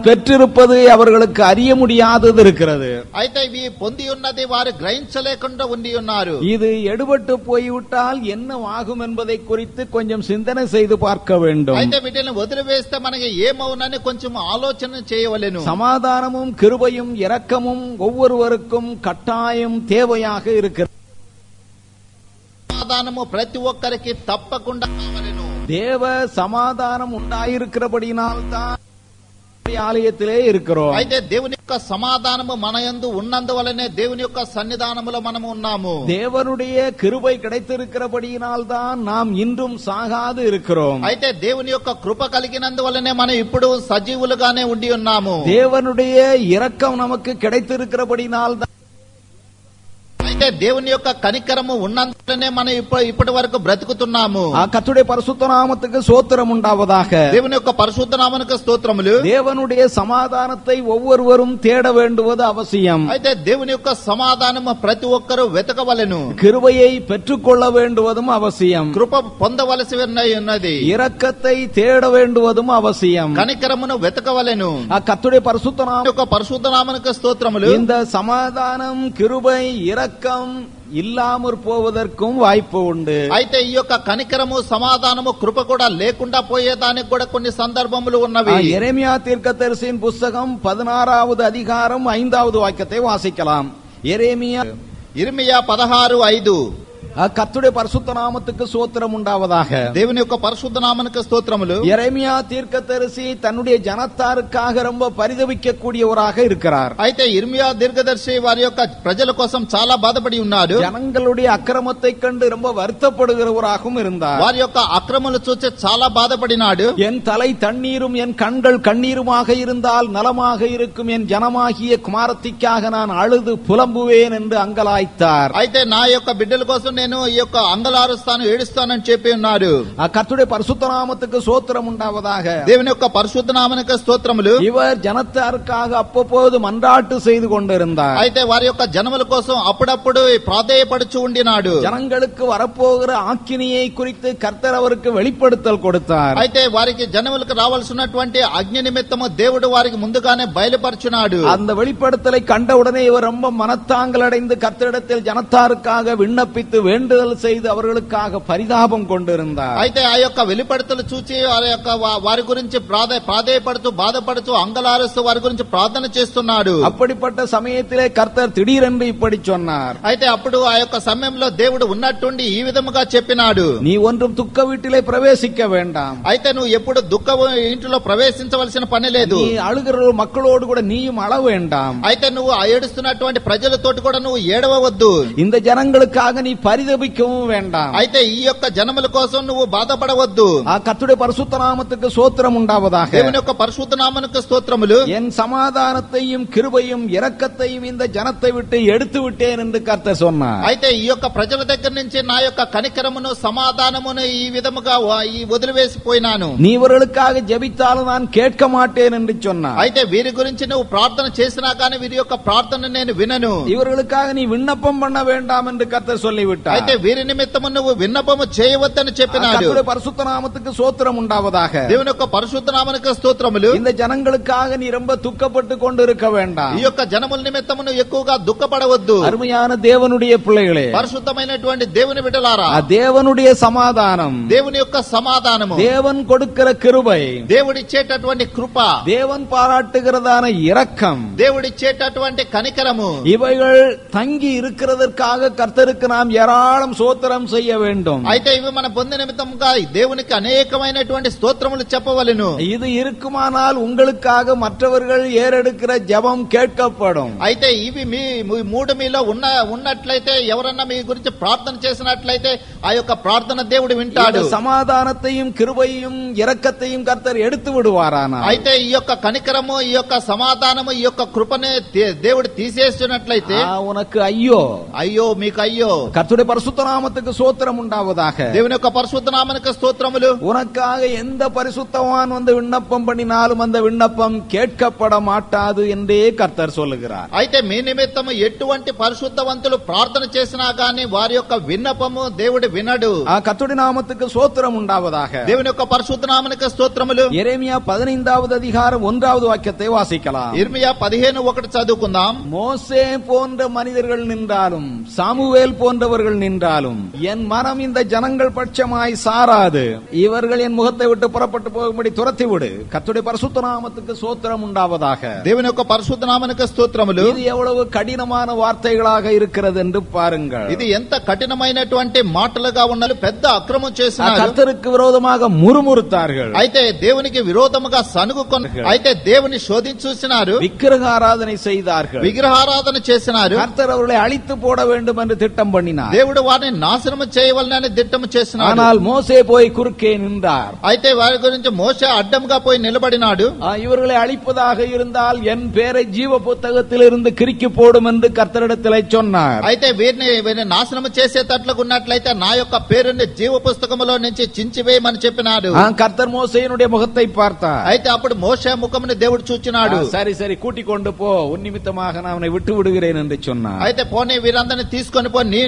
பெற்றிருப்பது அவர்களுக்கு அறிய முடியாதது இருக்கிறது అయితే ఇవి పొంది ఉన్నది వారు గ్రహించలేకుండా ఉండి ఉన్నారు இது எடுபட்டு போய்விட்டால் என்ன ஆகும் என்பதை குறித்து கொஞ்சம் சிந்தனை செய்து பார்க்க வேண்டும் అయితే వీటిని వదిలివేస్తే మనకి ఏమవునని కొంచెం ఆలోచన చేయవలెను சமாதானமும் கிருபையும் இரக்கமும் ஒவ்வொருவருக்கும் கட்டாயம் தேவையாக இருக்கிறது సమాధానము ప్రతి ఒక్కరికి తప్పకుండా కావలెను தேவ சமாதானம் உண்டாயிருக்கிறபடியினால் தான் ஆலயத்திலே இருக்கிறோம் అయితే దేవుని యొక్క సమాధానము మన యందు ఉన్నందువలనే దేవుని యొక్క సన్నిధానములో మనము ఉన్నాము தேவனுடைய கிருபை கிடைத்திருக்கிறபடியினால் தான் நாம் இன்றும் சாகாது இருக்கிறோம் అయితే దేవుని యొక్క కృప కలిగినందువలనే మనం ఇప్పుడు సజీవులుగానే ఉండి ఉన్నాము தேவனுடைய இரக்கம் நமக்கு கிடைத்திருக்கிறபடியினால் தான் అయితే దేవుని యొక్క కనికరము ఉన్నందువలనే మనం ఇప్పుడు ఇప్పటి వరకు బ్రతుకుతున్నాము ஆ, கர்த்தருடைய பரிசுத்த நாமத்துக்கு சோத்திரம் உண்டாவதாக దేవుని యొక్క పరిశుద్ధ నామనికి స్తోత్రములు தேவனுடைய சமாதானத்தை ஒவ்வொருவரும் தேட வேண்டுவது அவசியம் అయితే దేవుని యొక్క సమాధానము ప్రతి ఒక్కరూ వెతకవలెను கிருபையை பெற்றுக்கொள்ள வேண்டுவதும் அவசியம் కృప పొందవలసి ఉన్నది- ఉన్నది இரக்கத்தை தேட வேண்டுவதும் அவசியம் కనికరమును వెతకవలెను ஆ, கர்த்தருடைய பரிசுத்த దేవుని நாமம் యొక్క పరిశుద్ధ నామనికి స్తోత్రములు இந்த சமாதானம் கிருபை இரக்கம் కనికరం ఇల్లాము పోవదర్కు వాయిపు ఉండు అయితే ఈ యొక్క కనికరము సమాధానము కృప కూడా లేకుండా పోయేదానికి కూడా కొన్ని సందర్భములు ఉన్నవి ఎరేమియా తీర్క తెరిసిన పుస్తకం పదనారావది అధికారం ఐందావది వాక్యతే వాసికలాం ఎరేమియా ఇర్మియా పదహారు ఐదు ஆ, கர்த்தருடைய பரிசுத்த நாமத்துக்கு சோத்திரம் உண்டாவதாக దేవుని యొక్క పరిశుద్ధ నామనికి స్తోత్రములు எரேமியா தீர்க்கதரிசி தன்னுடைய ஜனத்தாருக்காக ரொம்ப பரிதவிக்கக்கூடியவராக இருக்கிறார் అయితే ఇర్మియా దీర్ఘదర్శి వారి యొక్క ప్రజల కోసం చాలా బాధపడి ఉన్నారు ஜனங்களுடைய அக்கிரமத்தை கண்டு ரொம்ப வருத்தப்படுகிறவராகவும் இருந்தார் వారి యొక్క అక్రమలు చూసి చాలా బాధపడినాడు என் தலை தண்ணீரும் என் கண்கள் கண்ணீருமாக இருந்தால் நலமாக இருக்கும் என் ஜனமாகிய குமாரத்திக்காக நான் அழுது புலம்புவேன் என்று அங்கலாய்த்தார் అయితే నా యొక్క బిడ్డల కోసం నేను ఈ యొక్క అంగలారుస్తాను ఏడుస్తానని చెప్పి ఉన్నారు ஆ, கர்த்தருடைய பரிசுத்த நாமத்துக்கு சோத்திரம் உண்டாவதாக దేవుని యొక్క పరిశుద్ధ నామనికి స్తోత్రములు இவர் ஜனத்தாருக்காக அப்பப்போது மன்றாட்டு செய்து கொண்டிருந்தார் అయితే వారి యొక్క జనముల కోసం అప్పుడప్పుడు ప్రాధేయపడుచు ఉండినాడు ஜனங்களுக்கு வரப்போகிற ஆக்கினியை குறித்து கர்த்தர் அவருக்கு வெளிப்படுத்தல் கொடுத்தார் అయితే వారికి జనములకు రావాల్సినటువంటి అగ్ని నిమిత్తము దేవుడు వారికి ముందుగానే బయలుపరచున్నాడు அந்த வெளிப்படுத்தலை கண்டவுடனே இவர் ரொம்ப மனத்தாங்கல் அடைந்து கர்த்தரிடத்தில் ஜனத்தாருக்காக விண்ணப்பித்து வேண்டுதல் செய்து அவர்களுக்காக பரிதாபம் கொண்டிருந்தார் అయితే ఆ యొక్క వెలిపడతలు చూచి వారి యొక్క వా- వారి గురించి ప్రాధే- ప్రాధేయపడుతూ బాధపడుతూ అంగలారుస్తూ వారి గురించి ప్రార్థన చేస్తున్నాడు அப்படிப்பட்ட சமயத்திலே கர்த்தர் திடீரென்று இப்படி சொன்னார் అయితే అప్పుడు ఆ యొక్క సమయంలో దేవుడు ఉన్నట్టుండి ఈ విధముగా చెప్పినాడు நீ ஒன்றும் துக்க வீட்டிலே பிரவேசிக்க வேண்டாம் అయితే నువ్వు ఎప్పుడు దుఃఖ ఇంటిలో ప్రవేశించవలసిన పని లేదు நீ அழுகிற மக்களோடு கூட நீயும் அழ வேண்டாம் అయితే నువ్వు ఆ ఏడుస్తున్నటువంటి ప్రజలతోటి కూడా నువ్వు ఏడవవద్దు இந்த ஜனங்களுக்காக நீ பரிதபிக்கவும் வேண்டாம் అయితే ఈ యొక్క జనముల కోసం నువ్వు బాధపడవద్దు ஆ, கர்த்தருடைய பரிசுத்த நாமத்துக்கு சோத்திரம் உண்டாவதாக దేవుని యొక్క పరిశుద్ధ నామనికి స్తోత్రములు என் சமாதானத்தையும் கிருபையும் இரக்கத்தையும் இந்த ஜனத்தை விட்டு எடுத்து விட்டேன் என்று கர்த்தர் சொன்னார் అయితే ఈ యొక్క ప్రజల దగ్గర నుంచి నా యొక్క కనికరమును సమాధానమును ఈ విధముగా వా- ఈ వదిలివేసిపోయినాను நீ இவர்களுக்காக ஜெபித்தாலும் நான் கேட்க மாட்டேன் என்று சொன்னார் అయితే వీరి గురించి నువ్వు ప్రార్థన చేసినా కానీ వీరి యొక్క ప్రార్థన నేను వినను இவர்களுக்காக நீ விண்ணப்பம் பண்ண வேண்டாம் என்று கர்த்தர் சொல்லிவிட்டார் అయితే వీరి నిమిత్తము నువ్వు విన్నపము చేయవద్దని చెప్పినాడు கர்த்தருடைய பரிசுத்த நாமத்துக்கு சோத்திரம் உண்டாவதாக దేవుని యొక్క పరిశుద్ధ నామనికి స్తోత్రములు இந்த ஜனங்களுக்காக நீ ரொம்ப துக்கப்பட்டு கொண்டு இருக்க வேண்டாம் ఈ యొక్క జనముల నిమిత్తము నువ్వు ఎక్కువగా దుఃఖపడవద్దు அருமையான தேவனுடைய பிள்ளைகளே పరిశుద్ధమైనటువంటి దేవుని బిడ్డలారా ஆ, தேவனுடைய சமாதானம் దేవుని యొక్క సమాధానము தேவன் கொடுக்கிற கிருபை దేవుడిచ్చేటటువంటి కృప தேவன் பாராட்டுகிறதான இரக்கம் దేవుడిచ్చేటటువంటి కనికరము இவைகள் தங்கி இருக்கிறதற்காக கர்த்தருக்கு நாம் ஏராளம் சோத்திரம் செய்ய வேண்டும் అయితే ఇవి మన పొందిన నిమిత్తముగా దేవునికి అనేకమైనటువంటి స్తోత్రములు చెప్పవలెను இது இருக்குமானால் உங்களுக்காக மற்றவர்கள் ஏறெடுக்கிற ஜெபம் கேட்கப்படும் అయితే ఇవి మీ మీ మూడు మీలో ఉన్న ఉన్నట్లయితే ఎవరన్నా మీ గురించి ప్రార్థన చేసినట్లయితే ఆ యొక్క ప్రార్థన దేవుడు వింటాడు இந்த சமாதானத்தையும் கிருபையும் இரக்கத்தையும் கர்த்தர் எடுத்து விடுவாரானா అయితే ఈ యొక్క కనికరము ఈ యొక్క సమాధానము ఈ యొక్క కృపనే దే- దేవుడు తీసేస్తున్నట్లయితే உனக்கு ஐயோ అయ్యో మీకు అయ్యో கர்த்தருடைய பரிசுத்த நாமத்துக்கு சோத்திரம் உண்டாவதாக దేవుని యొక్క పరిశుద్ధ నామనికి స్తోత్రములు உனக்காக எந்த பரிசுத்தவான் வந்து விண்ணப்பம் பண்ணினாலும் அந்த விண்ணப்பம் கேட்கப்பட மாட்டாது என்றே கர்த்தர் சொல்லுகிறார் అయితే మీ నిమిత్తము ఎటువంటి పరిశుద్ధవంతులు ప్రార్థన చేసినా గాని వారి యొక్క విన్నపము దేవుడు వినడు ஆ, கர்த்தருடைய நாமத்துக்கு சோத்திரம் உண்டாவதாக దేవుని యొక్క పరిశుద్ధ నామనికి స్తోత్రములు எரேமியா பதினைந்தாவது அதிகாரம் ஒன்றாவது வாக்கியத்தை வாசிக்கலாம் ఇర్మియా పదిహేను ఒకటి చదువుకుందాం மோசே போன்ற மனிதர்கள் நின்றாலும் சாமுவேல் போன்றவர்கள் நின்றாலும் என் மனம் இந்த ஜனங்கள் பட்சமாய் சாராது இவர்கள் என் முகத்தை விட்டு புறப்பட்டு போகும்படி துரத்தி விடு கர்த்தருடைய பரிசுத்த நாமத்துக்கு சோத்திரம் உண்டாவதாக దేవుని యొక్క పరిశుద్ధ నామనికి స్తోత్రములు இது எவ்வளவு கடினமான வார்த்தைகளாக இருக்கிறது என்று பாருங்கள் ఇది ఎంత కఠినమైనటువంటి మాటలుగా ఉన్నది పెద్ద అక్రమం ஆ, చేసినారు கர்த்தருக்கு விரோதமாக முறுமுறுத்தார்கள் అయితే దేవునికి విరోధముగా సనుగుకొని అయితే దేవుని శోధించి చూసినారు விக்கிரக ஆராதனை செய்தார்கள் విగ్రహారాధన చేసినారు கர்த்தர் அவர்களை அழித்து போட வேண்டும் என்று திட்டம் பண்ணினார் దేవుడు వారిని నాశనం చేయవలనని దిట్టము చేసినాడు ஆனால் மோசே போய் குறுக்கே நின்றார் అయితే వారి గురించి మోసే అడ్డంగా పోయి నిలబడినాడు ஆ, இவர்களை அழிப்பதாக இருந்தால் என் பேரை ஜீவ புத்தகத்தில் இருந்து கிறுக்கி போடும் என்று கர்த்தரிடத்தில் சொன்னார் అయితే వీరిని వీరిని నాశనం చేసేటట్లుగా ఉన్నట్లయితే నా యొక్క పేరుని జీవ పుస్తకములో నుంచి చించివేయమని చెప్పినాడు ஆ, கர்த்தர் மோசையினுடைய முகத்தை பார்த்தார் అయితే అప్పుడు మోసే ముఖముని దేవుడు చూచినాడు ஆ, சரி சரி கூட்டிக் கொண்டு போ உன் நிமித்தமாக நான் அவனை விட்டு விடுகிறேன் என்று சொன்னார் అయితే పోనీ వీరందరిని తీసుకొని పో నీ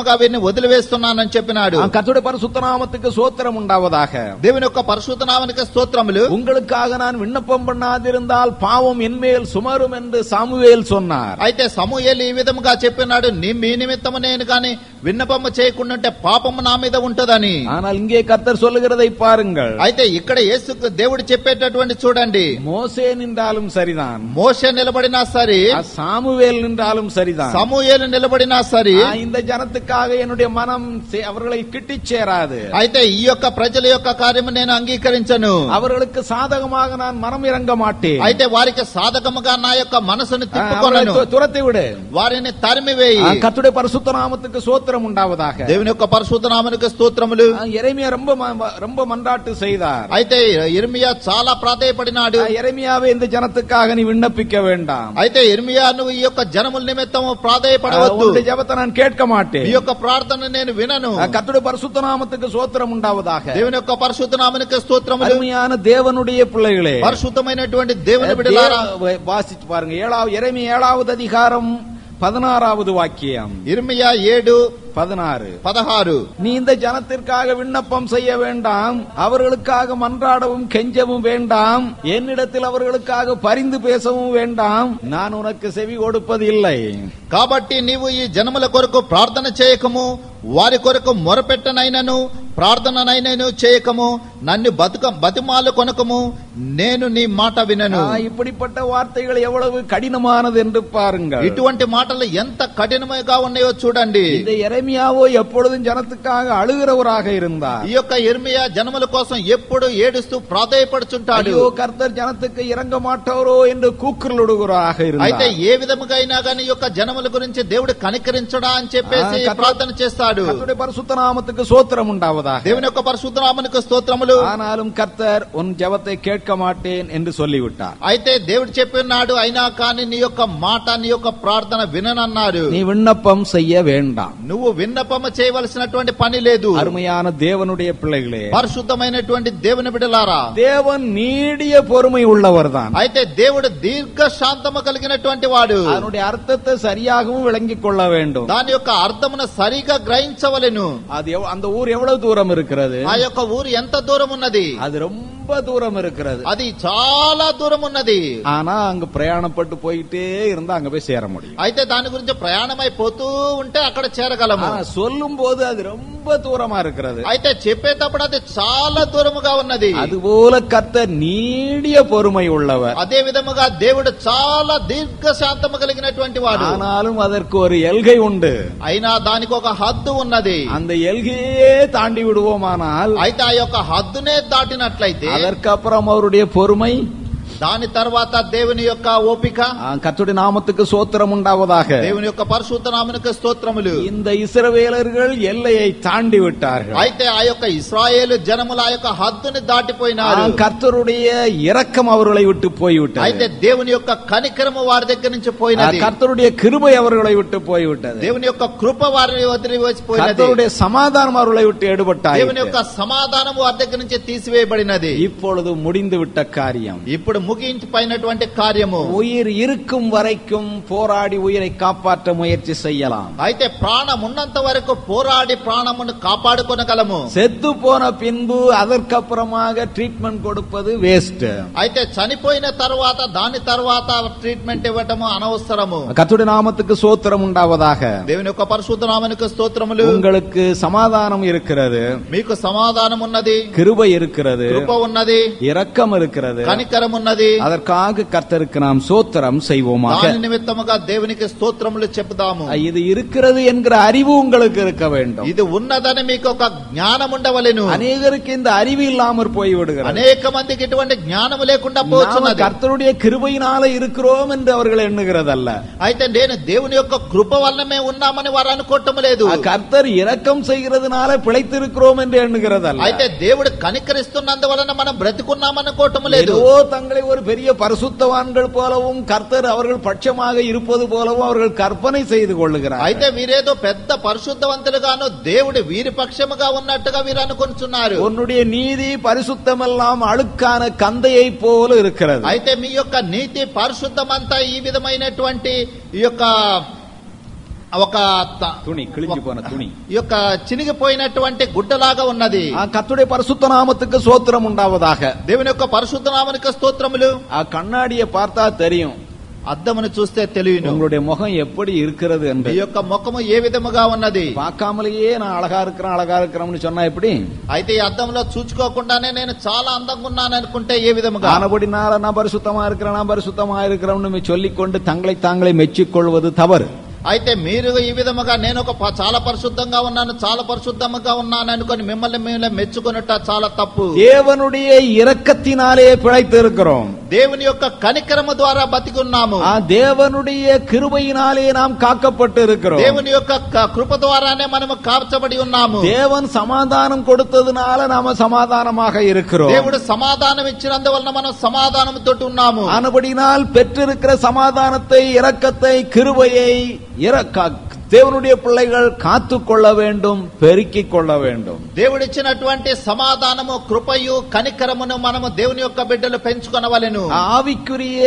నిమిత్తముగా వీరిని వదిలివేస్తున్నానని చెప్పినాడు ஆ, கர்த்தருடைய பரிசுத்த நாமத்துக்கு சோத்திரம் உண்டாவதாக దేవుని యొక్క పరిశుద్ధ నామానికి స్తోత్రములు உங்களுக்காக நான் விண்ணப்பம் பண்ணாதிருந்தால் பாவம் என்மேல் சுமரும் என்று சாமுவேல் சொன்னார் అయితే సమూయేలు ఈ విధముగా చెప్పినాడు నీ మీ నిమిత్తము నేను గాని విన్నపము చేయకుండా ఉంటే పాపము నా మీద ఉంటదని ஆனால் இங்கே கர்த்தர் சொல்லுகிறதை பாருங்கள் అయితే ఇక్కడ యేసు దేవుడు చెప్పేటటువంటి చూడండి மோசே நின்றாலும் சரிதான் మోసే నిలబడినా సరే ஆ, சாமுவேல் நின்றாலும் சரிதான் సమూయేలు నిలబడినా సరే ஆ, இந்த ஜனத்துக்காக என்னுடைய மனம் சே- அவர்களை கிட்டிச் சேராது అయితే ఈ యొక్క ప్రజల యొక్క కార్యము నేను అంగీకరించను அவர்களுக்கு சாதகமாக நான் மனம் இறங்க மாட்டேன் అయితే వారికి సాధకముగా నా యొక్క మనసును ஆ, తిప్పుకొనను அவர்களை து- துரத்தி விடு వారిని తరిమివేయి ஆ, கர்த்தருடைய பரிசுத்த நாமத்துக்கு சோத்திரம் உண்டாவதாக దేవుని యొక్క పరిశుద్ధ నామనికి స్తోత్రములు ஆ, எரேமியா ரொம்ப ம- ரொம்ப மன்றாட்டு செய்தார் అయితే ఇర్మియా చాలా ప్రాధేయపడినాడు ஆ, எரேமியாவே இந்த ஜனத்துக்காக நீ விண்ணப்பிக்க வேண்டாம் అయితే ఇర్మియా నువ్వు ఈ యొక్క జనముల నిమిత్తము ஆ, ప్రాధేయపడవద్దు உன்னுடைய ஜெபத்தை நான் கேட்க மாட்டேன் ఈ యొక్క ప్రార్థన నేను వినను ஆ, கர்த்தருடைய பரிசுத்த நாமத்துக்கு சோத்திரம் உண்டாவதாக దేవుని యొక్క పరిశుద్ధ నామనికి స్తోత్రములు அருமையான தேவனுடைய பிள்ளைகளே పరిశుద్ధమైనటువంటి దేవుని బిడ్డలారా தேவ- வாசிச்சு பாருங்க ஏழாவது எரேமியா ஏழாவது அதிகாரம் பதினாறாவது வாக்கியம் ఇర్మియా ఏడు பதினாறு పదహారు நீ இந்த ஜனத்திற்காக விண்ணப்பம் செய்ய வேண்டாம் அவர்களுக்காக மன்றாடவும் கெஞ்சவும் வேண்டாம் என்னிடத்தில் அவர்களுக்காக பரிந்து பேசவும் வேண்டாம் நான் உனக்கு செவி கொடுப்பது இல்லை కాబట్టి నీవు ఈ జనముల కొరకు ప్రార్థన చేయకము వారి కొరకు మొరపెట్టనైనను ప్రార్థననైనను చేయకము నన్ను బతుక బతిమాలు కొనకము నేను నీ మాట వినను ஆ, இப்படிப்பட்ட வார்த்தைகள் எவ்வளவு கடினமானது என்று பாருங்கள் ఇటువంటి మాటలు ఎంత కఠినముగా ఉన్నాయో చూడండి இந்த எரேமியாவோ எப்பொழுதும் ஜனத்துக்காக அழுகிறவராக இருந்தார் ఈ యొక్క ఇర్మియా జనముల కోసం ఎప్పుడు ఏడుస్తూ ప్రాధేయపడుచుంటాడు ஐயோ கர்த்தர் ஜனத்துக்கு இறங்க மாட்டாரோ என்று கூக்குரலிடுகிறாராக అయితే இருந்தார் ఏ విధముగా అయినా గానీ ఈ యొక్క జనముల గురించి దేవుడు కనికరించడా అని చెప్పేసి ఆ, కథ- ప్రార్థన చేస్తాడు கர்த்தருடைய பரிசுத்த நாமத்துக்கு சோத்திரம் உண்டாவதாக దేవుని యొక్క పరిశుద్ధనామనికి స్తోత్రములు ஆனாலும் கர்த்தர் உன் ஜெபத்தை கேட்க மாட்டேன் என்று சொல்லிவிட்டார் అయితే దేవుడు చెప్పినాడు అయినా కానీ నీ యొక్క మాట నీ యొక్క ప్రార్థన విననన్నారు நீ விண்ணப்பம் செய்ய வேண்டாம் నువ్వు విన్నపమ చేయవలసినటువంటి పని లేదు அருமையான தேவனுடைய பிள்ளைகளே పరిశుద్ధమైనటువంటి దేవుని బిడలారా தேவன் நீடிய பொறுமை உள்ளவர்தான் అయితే దేవుడు దీర్ఘ శాంతము కలిగినటువంటి వాడు அதனுடைய அர்த்தத்தை சரியாகவும் விளங்கிக் கொள்ள வேண்டும் దాని యొక్క అర్థమును సరిగా గ్రహించవలెను அது எவ்வ- அந்த ஊர் எவ்வளவு தூரம் இருக்கிறது ఆ యొక్క ఊరు ఎంత దూరం ఉన్నది அது ரொம்ப தூரம் இருக்கிறது అది చాలా దూరం ఉన్నది ஆனா அங்க பிரயாணப்பட்டு போயிட்டே இருந்தா அங்க போய் சேர முடியும் అయితే దాని గురించి ప్రయాణమైపోతూ ఉంటే అక్కడ చేరగలము ஆனா சொல்லும் போது அது ரொம்ப தூரமா இருக்கிறது అయితే చెప్పేటప్పుడు అది చాలా దూరముగా ఉన్నది அதுபோல கர்த்தர் நீடிய பொறுமை உள்ளவர் అదే విధముగా దేవుడు చాలా దీర్ఘ శాంతము కలిగినటువంటి వాడు ஆனாலும் அதற்கு ஒரு எல்கை உண்டு అయినా దానికి ఒక హద్దు ఉన్నది அந்த எல்கையே தாண்டி விடுவோமானால் అయితే ఆ యొక్క హద్దునే దాటినట్లయితే அதற்கப்புறம் அவருடைய பொறுமை దాని తర్వాత దేవుని యొక్క ఓపిక ஆ, கர்த்தருடைய நாமத்துக்கு சோத்திரம் உண்டாவதாக దేవుని యొక్క పరిశుద్ధ నామనికి స్తోత్రములు இந்த இஸ்ரவேலர்கள் எல்லையை தாண்டி விட்டார்கள் అయితే ఆ యొక్క ఇస్రాయేలు జనముల ఆ యొక్క హద్దుని ஆ, దాటిపోయినారు கர்த்தருடைய இரக்கம் அவர்களை விட்டு అయితే போய்விட்டது దేవుని యొక్క కనికరము వారి దగ్గర నుంచి ஆ, పోయినది கர்த்தருடைய கிருபை அவர்களை விட்டு போய்விட்டது దేవుని యొక్క కృప వారిని వదిలి వచ్చిపోయినది கர்த்தருடைய சமாதானம் அவர்களை விட்டு எடுபட்டாய் దేవుని యొక్క సమాధానం వారి దగ్గర నుంచి తీసివేయబడినది இப்பொழுது முடிந்து விட்ட காரியம் ఇప్పుడు ముగించిపోయినటువంటి కార్యము உயிர் இருக்கும் வரைக்கும் போராடி உயிரை காப்பாற்ற முயற்சி செய்யலாம் అయితే ప్రాణం ఉన్నంత వరకు పోరాడి ప్రాణమును కాపాడుకొనగలము செத்து போன பின்பு அதற்கப்புறமாக ட்ரீட்மெண்ட் கொடுப்பது வேஸ்ட் అయితే చనిపోయిన తర్వాత దాని తర్వాత ట్రీట్మెంట్ ఇవ్వటము అనవసరము கர்த்தருடைய நாமத்துக்கு சோத்திரம் உண்டாவதாக దేవుని యొక్క పరిశుద్ధ నామనికి స్తోత్రములు உங்களுக்கு சமாதானம் இருக்கிறது మీకు సమాధానం ఉన్నది கிருபை இருக்கிறது కృప ఉన్నది இரக்கம் இருக்கிறது కనికరం ఉన్నది அதற்காக கர்த்தருக்கு நாம் சோத்திரம் செய்வோமாக దాని నిమిత్తముగా దేవునికి స్తోత్రములు చెప్దాము இது இருக்கிறது என்கிற அறிவு உங்களுக்கு இருக்க வேண்டும் ఇది ఉన్నదని మీకు ఒక జ్ఞానం ఉండవలెను அநேகருக்கு இந்த அறிவு இல்லாமற் போய்விடுகிறது అనేక మందికి ఇటువంటి జ్ఞానము లేకుండా நாம పోతున్నది கர்த்தருடைய கிருபையினால இருக்கிறோம் என்று அவர்கள் எண்ணுகிறதல்ல అయితే నేను దేవుని యొక్క కృప వల్లమే ఉన్నామని వారు అనుకోవటం లేదు ஆ, கர்த்தர் இரக்கம் செய்கிறதுனால பிழைத்திருக்கிறோம் என்று எண்ணுகிறதல்ல అయితే దేవుడు కనికరిస్తున్నందువలన మనం బ్రతికున్నామనుకోవటం లేదు ஏதோ தங்களை ஒரு பெரிய பரிசுத்தவான்கள் போலவும் கர்த்தர் அவர்கள் பட்சமாக இருப்பது போலவும் அவர்கள் கற்பனை செய்து கொள்ளுகிறார் అయితే వీరేదో పెద్ద పరిశుద్ధవంతులుగాను దేవుడు వీరి పక్షముగా ఉన్నట్టుగా వీరు అనుకుంటున్నారు உன்னுடைய நீதி பரிசுத்தமெல்லாம் அழுக்கான கந்தையை போல இருக்கிறது అయితే మీ యొక్క నీతి పరిశుద్ధమంతా ఈ విధమైనటువంటి ఈ యొక్క ఒక త- துணி கிழிஞ்சு போன துணி ఈ యొక్క చినిగిపోయినటువంటి గుడ్డలాగా ఉన్నది ஆ, கர்த்தருடைய பரிசுத்த நாமத்துக்கு சோத்திரம் உண்டாவதாக దేవుని యొక్క పరిశుద్ధ నామనిక స్తోత్రములు ஆ, கண்ணாடியை பார்த்தா தெரியும் అద్దమును చూస్తే తెలియను உங்களுடைய முகம் எப்படி இருக்கிறது మీ என்று యొక్క ముఖము ఏ విధముగా ఉన్నది பார்க்காமலேயே நான் அழகா இருக்கிறேன் அழகா இருக்கிறோம்னு சொன்னா எப்படி అయితే ఈ అద్దంలో చూచుకోకుండానే నేను చాలా అందంగా ఉన్నాను అనుకుంటే ఏ విధముగా ஆனபடினால நான் பரிசுத்தமா இருக்கிறேன் நான் பரிசுத்தமா இருக்கிறோம்னு சொல்லிக்கொண்டு தங்களை தாங்களே மெச்சிக்கொள்வது தவறு అయితే మీరు ఈ విధముగా నేను ఒక ప- చాలా పరిశుద్ధంగా ఉన్నాను చాలా పరిశుద్ధంగా ఉన్నాను అనుకొని మిమ్మల్ని మిమ్మల్ని మెచ్చుకొనుట చాలా తప్పు தேவனுடைய இரக்கத்தினாலே பிழைத்து இருக்கிறோம் దేవుని యొక్క కనికరము ద్వారా బతికున్నాము ஆ, தேவனுடைய கிருபையினாலே நாம் காக்கப்பட்டு இருக்கிறோம் దేవుని యొక్క క- కృప ద్వారానే మనము కాల్చబడి ఉన్నాము தேவன் சமாதானம் கொடுத்ததுனால நாம சமாதானமாக இருக்கிறோம் దేవుడు సమాధానం ఇచ్చినందువలన మనం సమాధానంతో ఉన్నాము ஆனபடினால் பெற்றிருக்கிற சமாதானத்தை இரக்கத்தை கிருபையை இறக்க தேவனுடைய பிள்ளைகள் காத்து கொள்ள வேண்டும் பெருக்கிக் கொள்ள வேண்டும் దేవుడిచ్చినటువంటి సమాధానము కృపయు కనికరమును మనము దేవుని యొక్క బిడ్డలు పెంచుకొనవలెను ஆவிக்குரிய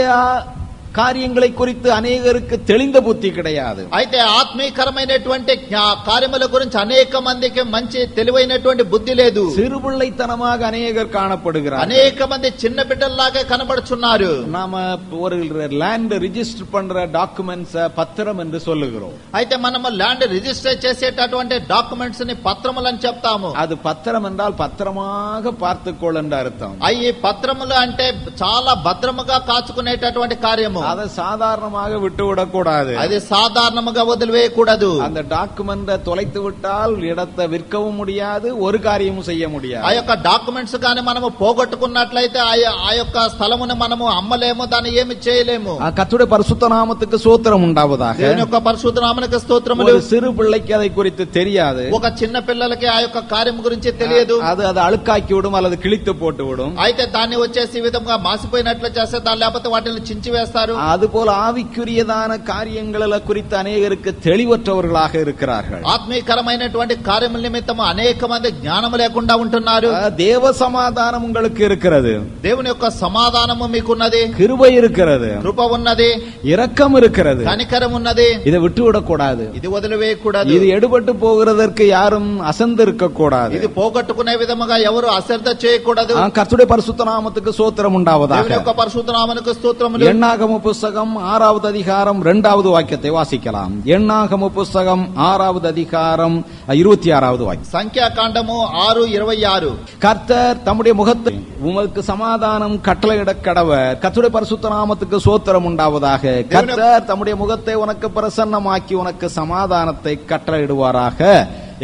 காரியங்களை குறித்து அநேகருக்கு தெளிந்த புத்தி கிடையாது అయితే ఆత్మీకరమైనటువంటి జ్ఞా- కార్యముల గురించి అనేక మందికి మంచి తెలివైనటువంటి బుద్ధి లేదు சிறுபிள்ளைத்தனமாக அநேகர் காணப்படுகிறார் అనేక మంది చిన్న బిడ్డల్లాగే కనబడుచున్నారు நாம ஒரு லேண்ட் ரிஜிஸ்டர் பண்ற டாக்குமெண்ட்ஸ் பத்திரம் என்று சொல்லுகிறோம் అయితే మనము ల్యాండ్ రిజిస్టర్ చేసేటటువంటి డాక్యుమెంట్స్ ని పత్రములని చెప్తాము அது பத்திரம் என்றால் பத்திரமாக பார்த்துக்கொள் என்ற அர்த்தம் అవి పత్రములు అంటే చాలా భద్రముగా కాచుకునేటటువంటి కార్యము அதை சாதாரணமாக விட்டுவிடக் கூடாது అది సాధారణముగా వదిలివేయకూడదు அந்த டாக்குமெண்ட தொலைத்து விட்டால் இடத்தை விற்கவும் முடியாது ஒரு காரியமும் செய்ய ఆ முடியாது యొక్క డాక్యుమెంట్స్ గాని మనము పోగొట్టుకున్నట్లయితే ఆ యొ- ఆ యొక్క స్థలమును మనము అమ్మలేము దాన్ని ఏమి చేయలేము ஆ, கர்த்தருடைய பரிசுத்த நாமத்துக்கு சோத்திரம் உண்டாவதாக దేవుని యొక్క పరిశుద్ధ నామనికి స్తోత్రములు ஒரு சிறு பிள்ளைக்கு அதை குறித்து தெரியாது ఒక చిన్న పిల్లలకి ఆ యొక్క కార్యం గురించి తెలియదు அது அதை அழுக்காக்கி விடும் அல்லது கிழித்து போட்டு விடும் అయితే దాన్ని వచ్చేసి ఈ విధంగా మాసిపోయినట్లు చేస్తే దాని లేకపోతే వాటిని చించి వేస్తారు அதுபோல ஆவிக்குரியதான காரியங்கள குறித்து அநேகருக்கு தெளிவற்றவர்களாக இருக்கிறார்கள் ఆత్మీకరమైనటువంటి కార్యముల నిమిత్తము అనేక మంది జ్ఞానము లేకుండా ఉంటున్నారు ஆ, தேவ சமாதானம் உங்களுக்கு இருக்கிறது దేవుని యొక్క సమాధానము మీకున్నది கிருபை இருக்கிறது కృప ఉన్నది இரக்கம் இருக்கிறது కనికరం ఉన్నది இதை விட்டுவிடக் கூடாது ఇది వదిలివేయకూడదు இது எடுபட்டு போகிறதற்கு யாரும் அசந்திருக்க கூடாது ఇది పోగొట్టుకునే విధముగా ఎవరు అశ్రద్ధ చేయకూడదు ஆ, கர்த்தருடைய பரிசுத்த நாமத்துக்கு சோத்திரம் దేవుని உண்டாவதாக యొక్క పరిశుద్ధ నామనికి స్తోత్రములు எண்ணாகம புஸ்தகம் ஆறாவது அதிகாரம் இரண்டாவது வாக்கியத்தை வாசிக்கலாம். எண்ணாகம புஸ்தகம் ஆறாவது அதிகாரம் இருபத்தி ஆறாவது வாக்கியம். சங்கியா காண்டமோ ஆறு இருபத்தி ஆறு. கர்த்தர் தம்முடைய முகத்தை உங்களுக்கு சமாதானம் கட்டளையிட கடவர். கத்துடைய பரிசுத்த நாமத்துக்கு சோத்திரம் உண்டாவதாக. கர்த்தர் தம்முடைய முகத்தை உனக்கு பிரசன்னமாக்கி உனக்கு சமாதானத்தை கட்டளையிடுவாராக.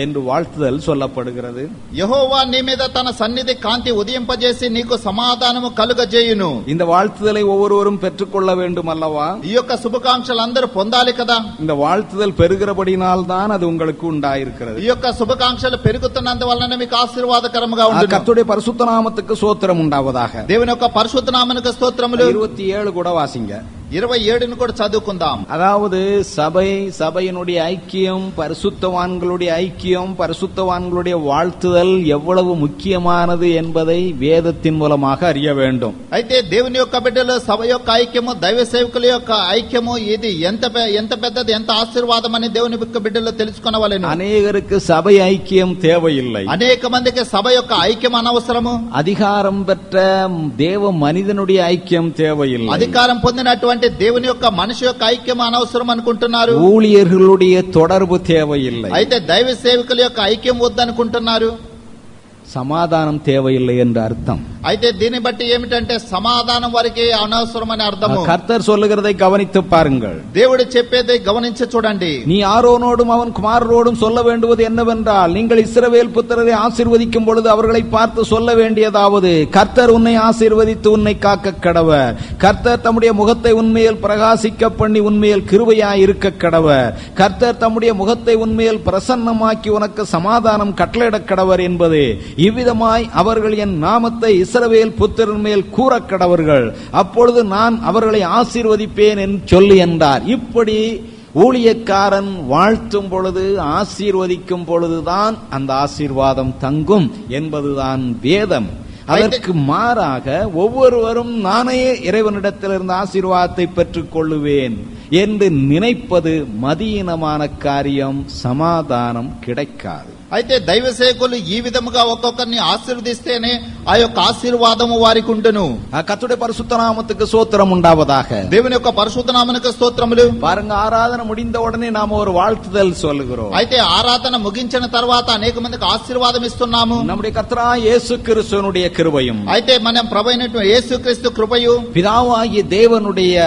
என்று வாழ்த்துதல் சொல்லப்படுகிறது యహోవా నీ మీద తన సన్నిధి కాంతి ఉదయింపజేసి నీకు సమాధానము కలుగజేయును இந்த வாழ்த்துதலை ஒவ்வொருவரும் பெற்றுக்கொள்ள வேண்டும் அல்லவா ఈ యొక్క శుభాకాంక్షలు అందరూ పొందాలి కదా இந்த வாழ்த்துதல் பெறுகிறபடினால் தான் அது உங்களுக்கு உண்டாயிருக்கிறது ఈ యొక్క శుభాకాంక్షలు పెరుగుతున్నందువలన మీకు ఆశీర్వాదకరంగా ஆ, ఉంటుంది கர்த்தருடைய பரிசுத்த நாமத்துக்கு சோத்திரம் உண்டாவதாக దేవుని యొక్క పరిశుద్ధ నామనికి స్తోత్రములు இருபத்தி ஏழு கூட வாசிங்க ఇరవై ఏడును కూడా చదువుకుందాం அதாவது சபை சபையினுடைய ஐக்கியம் பரிசுத்தவான்களுடைய ஐக்கியம் பரிசுத்தவான்களுடைய வாழ்த்துதல் எவ்வளவு முக்கியமானது என்பதை வேதத்தின் மூலமாக அறிய வேண்டும் అయితే దేవుని యొక్క బిడ్డలు సభ యొక్క ఐక్యము దైవ సేవకుల యొక్క ఐక్యము ఇది ఎంత పె- ఎంత పెద్దది ఎంత ఆశీర్వాదం అని దేవుని యొక్క బిడ్డలు తెలుసుకొనవలెను அநேகருக்கு சபை ஐக்கியம் தேவையில்லை అనేక మందికి సభ యొక్క ఐక్యం అనవసరము அதிகாரம் பெற்ற தேவ மனிதனுடைய ஐக்கியம் தேவையில்லை అధికారం పొందినటువంటి దేవుని యొక్క మనిషి యొక్క ఐక్యం అనవసరం అనుకుంటున్నారు ஊழியர்களுடைய தொடர்பு தேவையில்லை అయితే దైవ సేవకుల యొక్క ఐక్యం వద్దనుకుంటున్నారు சமாதானம் தேவையில்லை என்று அர்த்தம் అయితే దీన్ని బట్టి ఏమిటంటే సమాధానం వారికి అనవసరం అని అర్థము கர்த்தர் சொல்லுகிறதை கவனித்து பாருங்கள் దేవుడు చెప్పేది గమనించి చూడండి நீ ஆரோனோடும் அவன் குமாரரோடும் சொல்ல வேண்டுவது என்னவென்றால் நீங்கள் இஸ்ரவேல் புத்திரரை ஆசீர்வதிக்கும் பொழுது அவர்களை பார்த்து சொல்ல வேண்டியதாவது கர்த்தர் உன்னை ஆசீர்வதித்து உன்னை காக்க கடவர் கர்த்தர் தம்முடைய முகத்தை உண்மையில் பிரகாசிக்க பண்ணி உண்மையில் கிருபையாய் இருக்க கடவர் கர்த்தர் தம்முடைய முகத்தை உண்மையில் பிரசன்னமாக்கி உனக்கு சமாதானம் கட்டளையிடக் கடவர் என்பது இவ்விதமாய் அவர்கள் என் நாமத்தை இஸ்ரவேல் புத்திரன் மேல் கூறக்கடவர்கள். அப்பொழுது நான் அவர்களை ஆசீர்வதிப்பேன் என்று சொல்லி என்றார். இப்படி ஊழியக்காரன் வாழ்த்தும் பொழுது ஆசீர்வதிக்கும் பொழுதுதான் அந்த ஆசீர்வாதம் தங்கும் என்பதுதான் வேதம். அதற்கு மாறாக ஒவ்வொருவரும் நானே இறைவனிடத்திலிருந்து ஆசீர்வாதத்தை பெற்றுக் கொள்ளுவேன் என்று நினைப்பது மதியீனமான காரியம் சமாதானம் கிடைக்காது. అయితే దైవ సేవకులు ఈ విధముగా ఒక్కొక్కరిని ఆశీర్వదిస్తేనే ఆ యొక్క ఆశీర్వాదము వారికి ఉండును கத்துடைய பரிசுத்த நாமத்துக்கு சோத்திரம் உண்டாவதாக దేవుని యొక్క పరిశుద్ధ నామనికి స్తోత్రములు பாருங்க ஆராதனை முடிந்த உடனே நாம ஒரு வாழ்த்துதல் சொல்லுகிறோம் అయితే ఆరాధన ముగించిన తర్వాత అనేక మందికి ఆశీర్వాదం ఇస్తున్నాము நம்முடைய கர்த்தரா இயேசு கிறிஸ்துவனுடைய கிருபையும் అయితే మనం ప్రభు అయినటువంటి యేసుక్రీస్తు కృపయు பிதாவாகிய தேவனுடைய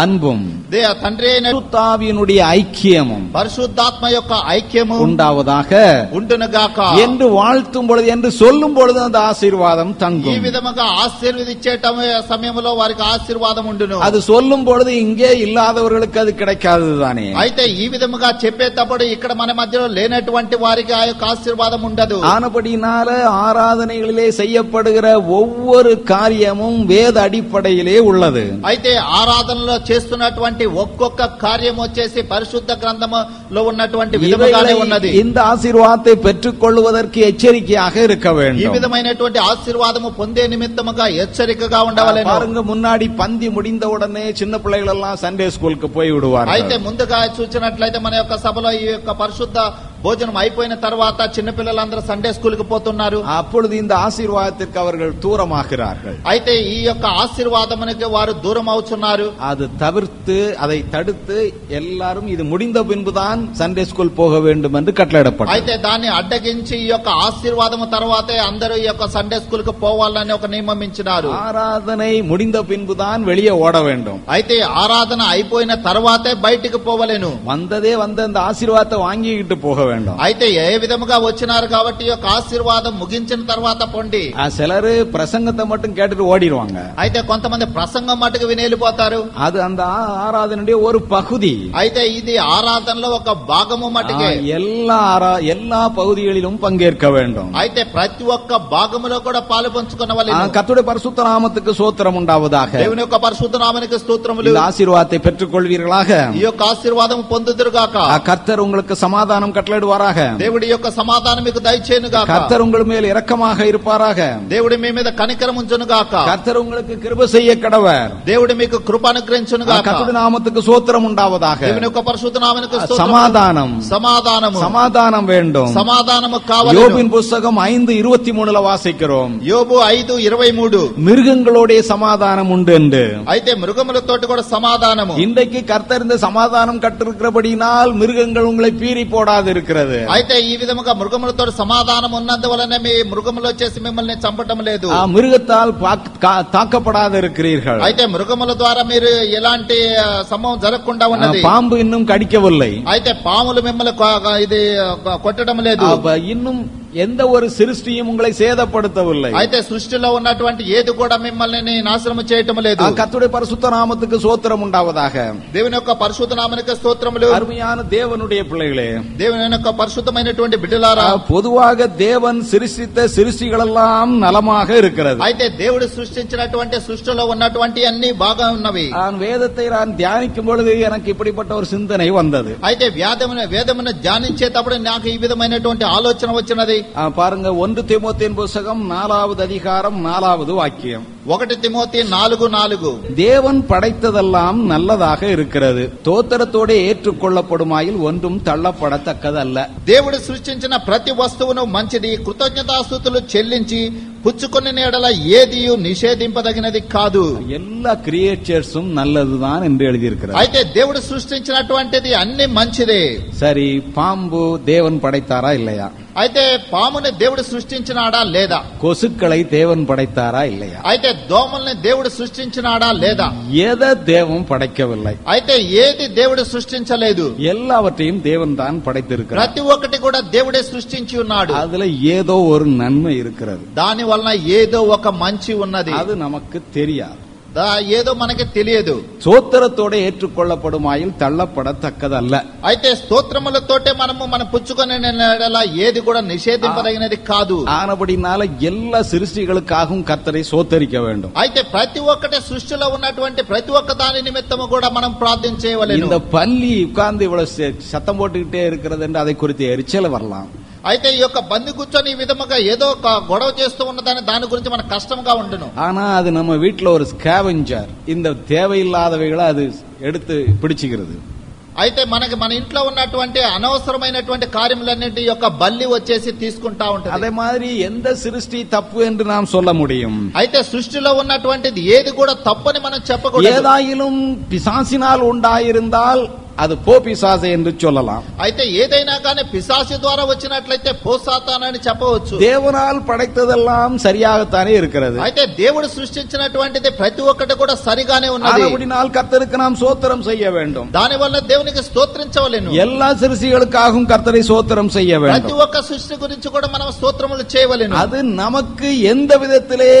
அன்பும் దే తండ్రి అయిన பரிசுத்தாவியினுடைய ஐக்கியமும் పరిశుద్ధాత్మ యొక్క ఐక్యము உண்டாவதாக ఉండునుగాక என்று வாழ்த்தும் பொழுது என்று சொல்லும் பொழுது அந்த ஆசீர்வாதம் ఈ தங்கும் విధముగా ఆశీర్వదించేట సమయంలో వారికి ఆశీర్వాదం ఉండును அது சொல்லும் பொழுது இங்கே இல்லாதவர்களுக்கு அது கிடைக்காதது தானே అయితే ఈ విధముగా చెప్పేటప్పుడు ఇక్కడ మన మధ్యలో లేనటువంటి వారికి ఆ యొక్క ఆశీర్వాదం ఉండదు ஆனபடினால ஆராதனைகளிலே செய்யப்படுகிற ஒவ்வொரு காரியமும் வேத அடிப்படையிலே உள்ளது అయితే ఆరాధనలో చేస్తున్నటువంటి ఒక్కొక్క కార్యం వచ్చేసి పరిశుద్ధ గ్రంథములో ఉన్నటువంటి విధముగానే இவைகளை ఉన్నది இந்த ஆசீர்வாதத்தை பெற்றுக் கொள்வதற்கு எச்சரிக்கையாக இருக்க ఈ வேண்டும் విధమైనటువంటి ఆశీర్వాదము పొందే నిమిత్తముగా హెచ్చరికగా ఉండవలెను பாருங்க முன்னாடி பந்தி முடிந்த உடனே சின்ன பிள்ளைகள் எல்லாம் சண்டே ஸ்கூலுக்கு போய் అయితే விடுவார்கள் ముందుగా చూసినట్లయితే మన యొక్క సభలో ఈ యొక్క పరిశుద్ధ భోజనం అయిపోయిన తర్వాత చిన్నపిల్లలందరూ సండే స్కూల్ కి పోతున్నారు அப்பொழுது இந்த ஆசீர்வாதத்திற்கு அவர்கள் தூரமாகிறார்கள் అయితే ఈ యొక్క ఆశీర్వాదమునికి వారు దూరం అవుతున్నారు அது தவிர்த்து அதை தடுத்து எல்லாரும் இது முடிந்த பின்புதான் சண்டே ஸ்கூல் போக வேண்டும் என்று கட்டளையிடப்பட்டது అయితే దాన్ని అడ్డగించి ఈ యొక్క ఆశీర్వాదము తర్వాతే అందరూ ఈ యొక్క సండే స్కూల్ కు పోవాలని ఒక నియమం ఇచ్చినారు ஆராதனை முடிந்த பின்புதான் வெளியே ஓட வேண்டும் అయితే ఆరాధన అయిపోయిన తర్వాతే బయటికి పోవలేను வந்ததே வந்து அந்த ஆசீர்வாதத்தை வாங்கிக்கிட்டு போக வேண்டும் అయితే ఏ విధముగా వచ్చినారు కాబట్టి ఈ యొక్క ఆశీర్వాదం ముగించిన తర్వాత పొండి ஆ, சிலரு பிரசங்கத்தை மட்டும் கேட்டுட்டு ஓடிடுவாங்க అయితే కొంతమంది ప్రసంగం మటుకు విని వెళ్ళిపోతారు அது அந்த ஆ- ஆராதனுடைய ஒரு பகுதி అయితే ఇది ఆరాధనలో ఒక భాగము ஆ, మటుకే எல்லா ஆரா- எல்லா பகுதிகளிலும் பங்கேற்க வேண்டும் అయితే ప్రతి ఒక్క భాగములో కూడా పాలు ஆ, పంచుకునవలెను கர்த்தருடைய பரிசுத்த நாமத்துக்கு சோத்திரம் உண்டாவதாக దేవుని యొక్క పరిశుద్ధ నామనికి స్తోత్రములు இந்த ஆசீர்வாதத்தை பெற்றுக் கொள்வீர்களாக ఈ యొక్క ఆశీర్వాదం పొందుదురుగాక ஆ, கர்த்தர் உங்களுக்கு சமாதானம் கட்டளையிடுவாராக దేవుడి యొక్క సమాధానం మీకు దయచేయునుగాక கர்த்தர் உங்கள் மேல் இரக்கமாக இருப்பாராக దేవుడి మీ మీద కనికరం ఉంచునుగాక கர்த்தர் உங்களுக்கு கிருப செய்ய கடவர் దేవుడి మీకు కృప ஆ, అనుగ్రహించునుగాక கர்த்தருடைய நாமத்துக்கு சோத்திரம் உண்டாவதாக దేవుని యొక్క పరిశుద్ధ నామనికి స్తోత్రములు. சமாதானம் సమాధానము சமாதானம் வேண்டும் సమాధానము కావాలి யோபின் புஸ்தகம் ஐந்து இருபத்தி மூணுல வாசிக்கிறோம் యోబు ఐదు ఇరవై మూడు மிருகங்களோடைய சமாதானம் உண்டு என்று అయితే మృగములతోటి కూడా సమాధానము இன்றைக்கு கர்த்தர் இந்த சமாதானம் கட்டிருக்கிறபடினால் மிருகங்கள் உங்களை பீறி போடாது இருக்க இருக்கிறது అయితే ఈ విధముగా మృగములతో సమాధానం ఉన్నందువలన మీ మృగములు వచ్చేసి మిమ్మల్ని చంపటం లేదు ஆ, மிருகத்தால் பாக்- கா- தாக்கப்படாத இருக்கிறீர்கள் అయితే మృగముల ద్వారా మీరు ఎలాంటి ఆ, సంభవం జరగకుండా ஆ, ఉన్నది பாம்பு இன்னும் கடிக்கவில்லை అయితే పాములు మిమ్మల్ని కొ- ఇది ఆ, కొట్టడం లేదు அப்ப இன்னும் எந்த ஒரு சிருஷ்டியும் உங்களை சேதப்படுத்தவில்லை అయితే సృష్టిలో ఉన్నటువంటి ఏది కూడా మిమ్మల్ని నాశనం చేయటం లేదు ஆ, கர்த்தருடைய பரிசுத்த நாமத்துக்கு சோத்திரம் உண்டாவதாக దేవుని యొక్క పరిశుద్ధ నామనిక స్తోత్రములు அருமையான தேவனுடைய பிள்ளைகளே దేవుని యొక్క పరిశుద్ధమైనటువంటి బిడ్డలారా ஆ, பொதுவாக தேவன் சிருஷ்டித்த சிருஷ்டிகளெல்லாம் நலமாக இருக்கிறது అయితే దేవుడు సృష్టించినటువంటి సృష్టిలో ఉన్నటువంటి అన్ని బాగా ఉన్నవి நான் வேதத்தை நான் தியானிக்கும் பொழுது எனக்கு இப்படிப்பட்ட ஒரு சிந்தனை வந்தது అయితే వేదమున వేదమును ధ్యానించేటప్పుడు నాకు ఈ విధమైనటువంటి ఆలోచన వచ్చినది ஆ, பாருங்க ஒன்று திமுத்தின் புஸ்தகம் நாலாவது அதிகாரம் நாலாவது வாக்கியம் ఒకటి తిమోతి నాలుగు నాలుగు தேவன் படைத்ததெல்லாம் நல்லதாக இருக்கிறது தோத்திரத்தோட ஏற்றுக்கொள்ளப்படுமாயில் ஒன்றும் தள்ளப்படத்தக்கதல்ல దేవుడు సృష్టించిన ప్రతి వస్తువును మంచిది కృతజ్ఞతాస్థుతులు చెల్లించి పుచ్చుకొని నీడల ఏది నిషేధింపదగినది కాదు எல்லா கிரியேச்சர்ஸும் நல்லதுதான் என்று எழுதியிருக்கிறார் అయితే దేవుడు సృష్టించినటువంటిది అన్ని మంచిదే சரி பாம்பு தேவன் படைத்தாரா இல்லையா అయితే పాముని దేవుడు సృష్టించినాడా లేదా கொசுக்களை தேவன் படைத்தாரா இல்லையா అయితే దోమల్ని దేవుడు సృష్టించినాడా లేదా எதை தேவன் படைக்கவில்லை అయితే ఏది దేవుడు సృష్టించలేదు எல்லாவற்றையும் தேவன் தான் படைத்திருக்கிறார் ప్రతి ఒక్కటి కూడా దేవుడే సృష్టించి ఉన్నాడు அதுல ஏதோ ஒரு நன்மை இருக்கிறது దాని వలన ఏదో ఒక మంచి ఉన్నది அது நமக்கு தெரியாது దా- ఏదో మనకి తెలియదు சோத்திரத்தோட ஏற்றுக்கொள்ளப்படுமாயில் தள்ளப்படத்தக்கதல்ல అయితే స్తోత్రములతోటే మనము మన పుచ్చుకొని నెడల ఏది కూడా నిషేధింపదగినది కాదు ஆனபடினால எல்லா சிருஷ்டிகளுக்காகவும் கர்த்தரை சோத்தரிக்க வேண்டும் అయితే ప్రతి ఒక్కటి సృష్టిలో ఉన్నటువంటి ప్రతి ఒక్క దాని నిమిత్తము కూడా మనం ప్రార్థన చేయవలెను இந்த பள்ளி உட்கார்ந்து இவ்வளவு ச- சத்தம் போட்டுக்கிட்டே இருக்கிறது என்று அதை குறித்து எரிச்சல் வரலாம் అయితే ఈ యొక్క బంది కూర్చొని ఈ విధముగా ఏదో ఒక గొడవ చేస్తూ ఉన్నదాన్ని దాని గురించి మనకు కష్టంగా ఉండును ஆனா அது நம்ம வீட்டுல ஒரு ஸ்கேவெஞ்சர் இந்த தேவையில்லாதவைகளை அது எடுத்து பிடிச்சுக்கிறது అయితే మనకి మన ఇంట్లో ఉన్నటువంటి అనవసరమైనటువంటి కార్యములన్నింటి యొక్క బల్లి వచ్చేసి తీసుకుంటా ఉంటుంది அதே மாதிரி எந்த சிருஷ்டி தப்பு என்று நாம் சொல்ல முடியும் అయితే సృష్టిలో ఉన్నటువంటిది ఏది కూడా తప్పని మనం చెప్పకూడదు ஏதாயிலும் பிசாசினால் உண்டாயிருந்தால் அது போ பிசாசு என்று சொல்லலாம் అయితే ఏదైనా కానీ పిశాసి ద్వారా వచ్చినట్లయితే పోసాతానని చెప్పవచ్చు தேவனால் படைத்ததெல்லாம் சரியாகத்தானே இருக்கிறது అయితే దేవుడు సృష్టించినటువంటిది ప్రతి ఒక్కటి కూడా సరిగానే ఉన్నది ஆனபடினால் கர்த்தருக்கு நாம் சோத்திரம் செய்ய வேண்டும் దాని వల్ల దేవునికి స్తోత్రించవలేను எல்லா சிறுசிகளுக்காகவும் கர்த்தரை சோத்திரம் செய்ய ప్రతి வேண்டும் ఒక్క సృష్టి గురించి కూడా మనం స్తోత్రములు చేయవలేను அது நமக்கு எந்த விதத்திலே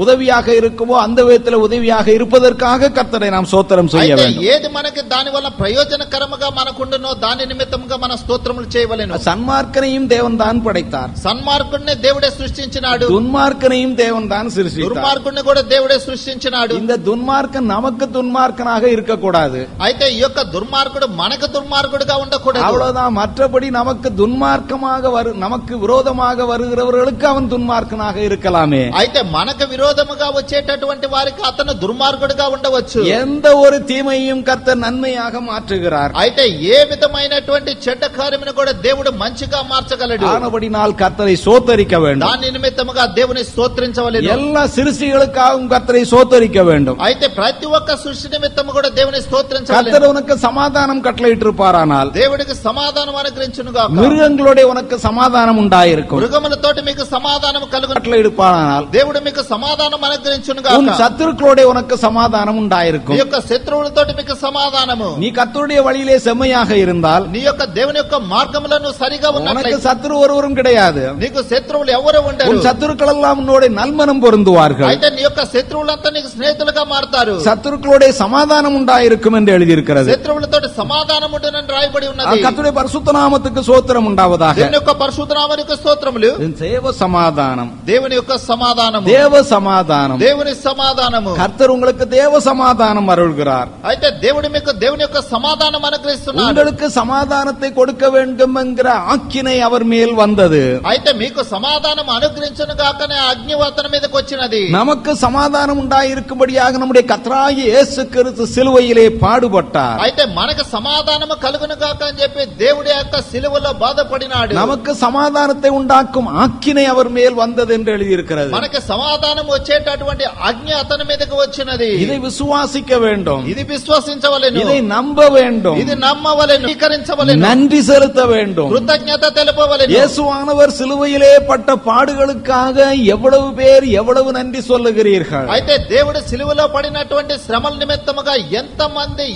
உதவியாக இருக்குமோ அந்த விதத்திலே உதவியாக இருப்பதற்காக கர்த்தரை நாம் சோத்திரம் செய்ய అయితే வேண்டும் ఏది మనకి దాని వల్ల ప్రయోజనకరముగా మనకుండునో దాని నిమిత్తముగా మన స్తోత్రములు చేయవలేను சன்மார்க்கனையும் தேவன் தான் படைத்தார் సన్మార్గుడిని దేవుడే సృష్టించినాడు துன்மார்க்கனையும் தேவன் தான் சிருஷ்டித்தார் దుర్మార్గుడిని కూడా దేవుడే సృష్టించినాడు இந்த துன்மார்க்கன் நமக்கு துன்மார்க்கனாக இருக்கக்கூடாது అయితే ఈ యొక్క దుర్మార్గుడు మనకు దుర్మార్గుడుగా ఉండకూడదు அவ்வளவுதான் மற்றபடி நமக்கு துன்மார்க்கமாக வரு நமக்கு விரோதமாக வருகிறவர்களுக்கு அவன் துன்மார்க்கனாக இருக்கலாமே అయితే మనకు విరోధముగా వచ్చేటటువంటి వారికి అతను దుర్మార్గుడుగా ఉండవచ్చు எந்த ஒரு தீமையும் கர்த்தர் நன்மையாக மாற்றுகிறார் అయితే ఏ విధమైనటువంటి చెడ్డ కార్యమును కూడా దేవుడు మంచిగా మార్చగలడు ஆனபடினால் கர்த்தரை சோத்தரிக்க வேண்டும் దాని నిమిత్తముగా దేవుని స్తోత్రించవలేదు எல்லா சிறுசிகளுக்காகவும் கர்த்தரை சோத்தரிக்க வேண்டும் అయితే ప్రతి ఒక్క సృష్టి నిమిత్తము కూడా దేవుని స్తోత్రించవలేదు கர்த்தர் உனக்கு சமாதானம் கட்டளையிட்டிருப்பாரானால் దేవుడికి సమాధానం అనుగ్రహించునుగా மிருகங்களோட உனக்கு சமாதானம் உண்டாயிருக்கும் మృగములతోటి మీకు సమాధానం కలుగు கட்டளையிடுப்பாரானால் దేవుడు మీకు సమాధానం అనుగ్రహించునుగా உன் சத்துருக்களோட உனக்கு சமாதானம் నీ உண்டாயிருக்கும் యొక్క శత్రువులతోటి మీకు సమాధానము நீ கர்த்தருடைய வழியிலே செம்மையாக இருந்தால் నీ యొక్క దేవుని యొక్క మార్గములను సరిగా உனக்கு ఉన్నట్లయితే சத்துரு ஒருவரும் கிடையாது నీకు శత్రువులు ఎవరు ఉండరు உன் சத்துருக்கள் எல்லாம் உன்னோட நல்மனம் பொருந்துவார்கள் అయితే నీ యొక్క శత్రువులంతా నీకు స్నేహితులుగా మారుతారు சத்துருக்களோட சமாதானம் உண்டாயிருக்கும் என்று எழுதியிருக்கிறது శత్రువులతోటి సమాధానం ఉంటుందని రాయబడి ఉన్నది கத்துடைய பரிசுத்த நாமத்துக்கு சோத்திரம் உண்டாவதாக దేవుని యొక్క పరిశుద్ధనామని యొక్క స్తోత్రములు தேவ சமாதானம் దేవుని యొక్క సమాధానము தேவ சமாதானம் దేవుని సమాధానము கர்த்தர் உங்களுக்கு தேவ சமாதானம் அருள்கிறார் అయితే దేవుడు మీకు దేవుని యొక్క సమాధానం అనుగ్రహిస్తున్నాడు உங்களுக்கு சமாதானத்தை கொடுக்க வேண்டும் என்கிற ஆக்கினை அவர் மேல் வந்தது అయితే మీకు సమాధానం అనుగ్రహించను గాకనే అగ్నివర్తన మీదకి వచ్చినది நமக்கு சமாதானம் உண்டாயிருக்கும்படியாக நம்முடைய கத்ராகி இயேசு கிறிஸ்து சிலுவையிலே பாடுபட்டார் అయితే మనకు సమాధానము కలుగును గాక అని చెప్పి దేవుడి యొక్క సిలువలో బాధపడినాడు நமக்கு சமாதானத்தை உண்டாக்கும் ஆக்கினை அவர் மேல் வந்தது என்று எழுதியிருக்கிறது మనకి సమాధానం వచ్చేటటువంటి అగ్ని అతని మీదకి వచ్చినది இதை விசுவாசிக்க வேண்டும் ఇది విశ్వసించవలెను இதை நம்ப வேண்டும் ఇది నమ్మవలెను స్వీకరించవలెను நன்றி செலுத்த வேண்டும் కృతజ్ఞత తెలుపవలెను இயேசுவானவர் சிலுவையிலே பட்ட பாடுகளுக்காக எவ்வளவு பேர் எவ்வளவு நன்றி சொல்லுகிறீர்கள் అయితే దేవుడు సిలువలో పడినటువంటి శ్రమల నిమిత్తముగా ఎంత మంది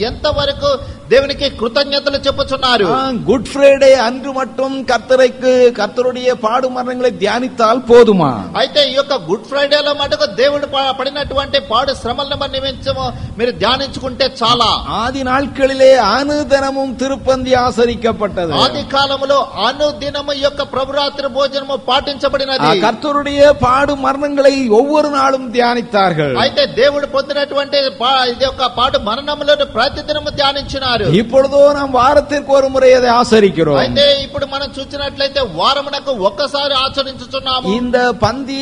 ఎంత వరకు దేవునికి కృతజ్ఞతలు చెప్పుచున్నారు ஆ, குட் ஃப்ரைடே அன்று மட்டும் கர்த்தரைக்கு கர்த்தருடைய பாடு மரணங்களை தியானித்தால் போதுமா అయితే ఈ యొక్క గుడ్ ఫ్రైడేలో మటుకు దేవుడు ప- పడినటువంటి పాడు శ్రమల నిమిత్తము మీరు ధ్యానించుకుంటే చాలా ஆதி நாட்களிலே அனுதினமும் திருப்பந்தி ஆசரிக்கப்பட்டது ఆది కాలములో అనుదినము ఈ యొక్క ప్రభురాత్రి భోజనము ஆ, పాటించబడినది கர்த்தருடைய பாடு மரணங்களை ஒவ்வொரு நாளும் தியானித்தார்கள் అయితే దేవుడు పొందినటువంటి పా- ఇది యొక్క పాటు మరణములను ప్రతిదినము ధ్యానించినారు இப்பொழுதோ நாம் வாரத்திற்கு ஒரு முறை அதை ஆசரிக்கிறோம் అయితే ఇప్పుడు మనం చూసినట్లయితే వారమునకు ఒక్కసారి ఆచరించుచున్నాము இந்த பந்தி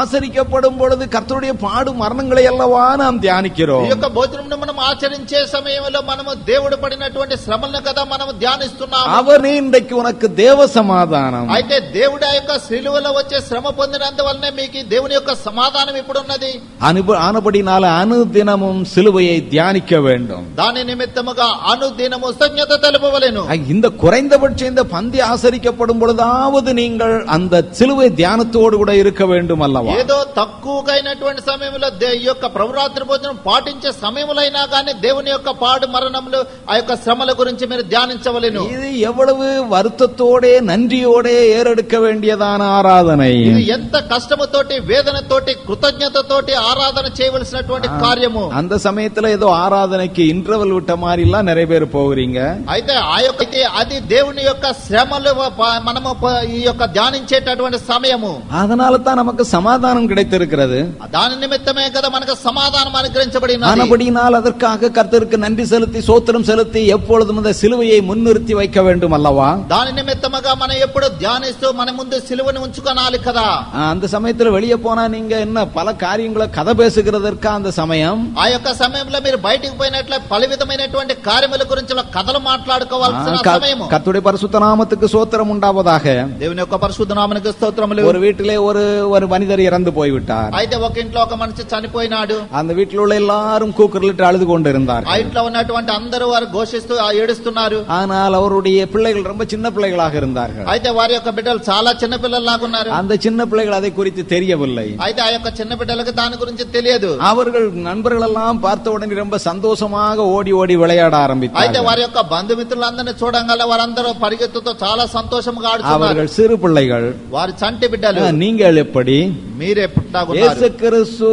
ஆசரிக்கப்படும் பொழுது கர்த்தருடைய பாடு மரணங்களை அல்லவா நாம் ఈ தியானிக்கிறோம் యొక్క భోజనం మనం ఆచరించే సమయంలో మనము దేవుడు పడినటువంటి శ్రమలను కదా మనము ధ్యానిస్తున్నాము அவனே இன்றைக்கு உனக்கு தேவ சமாதானம் అయితే దేవుడు ఆ యొక్క శిలువలో వచ్చే శ్రమ పొందినందువల్లనే మీకు ఈ దేవుని యొక్క సమాధానం ఇప్పుడు ఉన్నది அனுப- ஆனபடினால அனுதினமும் சிலுவையை தியானிக்க வேண்டும் దాని నిమిత్తముగా అనుదినము కృతజ్ఞత తెలుపవలెను அ, இந்த குறைந்தபட்சம் இந்த பந்தி ஆசரிக்கப்படும் பொழுதாவது நீங்கள் அந்த சிலுவை தியானத்தோடு கூட இருக்க வேண்டும் அல்லவா ఏదో తక్కువగా అయినటువంటి సమయంలో దే- ఈ యొక్క ప్రభురాత్రి భోజనం పాటించే సమయంలో అయినా కానీ దేవుని యొక్క పాడు మరణములు ఆ యొక్క శ్రమల గురించి మీరు ధ్యానించవలెను இது எவ்வளவு வருத்தத்தோட நன்றியோட ஏறெடுக்க வேண்டியதான ஆராதனை ఇది ఎంత కష్టముతోటి వేదనతోటి కృతజ్ఞతతోటి ఆరాధన చేయవలసినటువంటి కార్యము அந்த சமயத்துல ஏதோ ஆராதனைக்கு இன்டர்வல் விட்ட மாதிரி எல்லாம் நிறைய பேர் போகிறீங்க అయితే ఆ యొక్క అయితే అది దేవుని యొక్క శ్రమలు ప- మనము ప- ఈ యొక్క ధ్యానించేటటువంటి సమయము அதனால தான் நமக்கு சமாதானம் கிடைத்திருக்கிறது దాని నిమిత్తమే కదా మనకు సమాధానం అనుగ్రహించబడిన ஆனபடியினால் அதற்காக கர்த்தருக்கு நன்றி செலுத்தி சோத்திரம் செலுத்தி எப்பொழுதும் அந்த சிலுவையை முன்னிறுத்தி வைக்க வேண்டும் அல்லவா దాని నిమిత్తముగా మనం ఎప్పుడు ధ్యానిస్తూ మన ముందు సిలువని ఉంచుకోనాలి కదా ஆ, அந்த சமயத்துல வெளியே போனா நீங்க என்ன பல காரியங்களை கதை பேசுகிறதற்கா அந்த சமயம் ఆ యొక్క సమయంలో మీరు బయటికి పోయినట్లే పలు విధమైనటువంటి కార్యముల గురించి కథలు మాట్లాడుకోవాల్సిన க- సమయము கர்த்தருடைய பரிசுத்த நாமத்துக்கு சோத்திரம் உண்டாவதாக దేవుని యొక్క పరిశుద్ధ నామనికి స్తోత్రములు ஒரு வீட்டிலே ஒரு ஒரு மனிதர் இறந்து போய்விட்டார் అయితే ఒక ఇంట్లో ఒక మనిషి చనిపోయినాడు அந்த வீட்டில் உள்ள எல்லாரும் கூக்குரலிட்டு அழுது கொண்டிருந்தார் ఆ ఇంట్లో ఉన్నటువంటి అందరూ వారు ఘోషిస్తూ ఆ ఏడుస్తున్నారు ஆனால் அவருடைய பிள்ளைகள் ரொம்ப சின்ன பிள்ளைகளாக இருந்தார்கள் అయితే వారి యొక్క బిడ్డలు చాలా చిన్న పిల్లల్లాగా ఉన్నారు அந்த சின்ன பிள்ளைகள் அதை குறித்து தெரியவில்லை అయితే ఆ యొక్క చిన్న బిడ్డలకు దాని గురించి తెలియదు அவர்கள் நண்பர்கள் எல்லாம் பார்த்த உடனே ரொம்ப சந்தோஷமாக ஓடி ஓடி விளையாட అయితే ஆரம்பித்தார்கள் వారి యొక్క బంధుమిత్రులందరినీ చూడంగల వారందరూ పరిగెత్తుతో చాలా సంతోషంగా ఆడుతున్నారు அவர்கள் சிறு பிள்ளைகள் వారి చంటి బిడ్డలు நீங்கள் எப்படி మీరే పుట్టాగున్నారు இயேசு கிறிஸ்து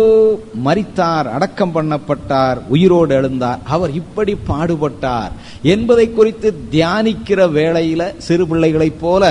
மரித்தார் அடக்கம் பண்ணப்பட்டார் உயிரோடு எழுந்தார் அவர் இப்படி பாடுபட்டார் என்பதை குறித்து தியானிக்கிற வேளையில சிறு பிள்ளைகளைப் போல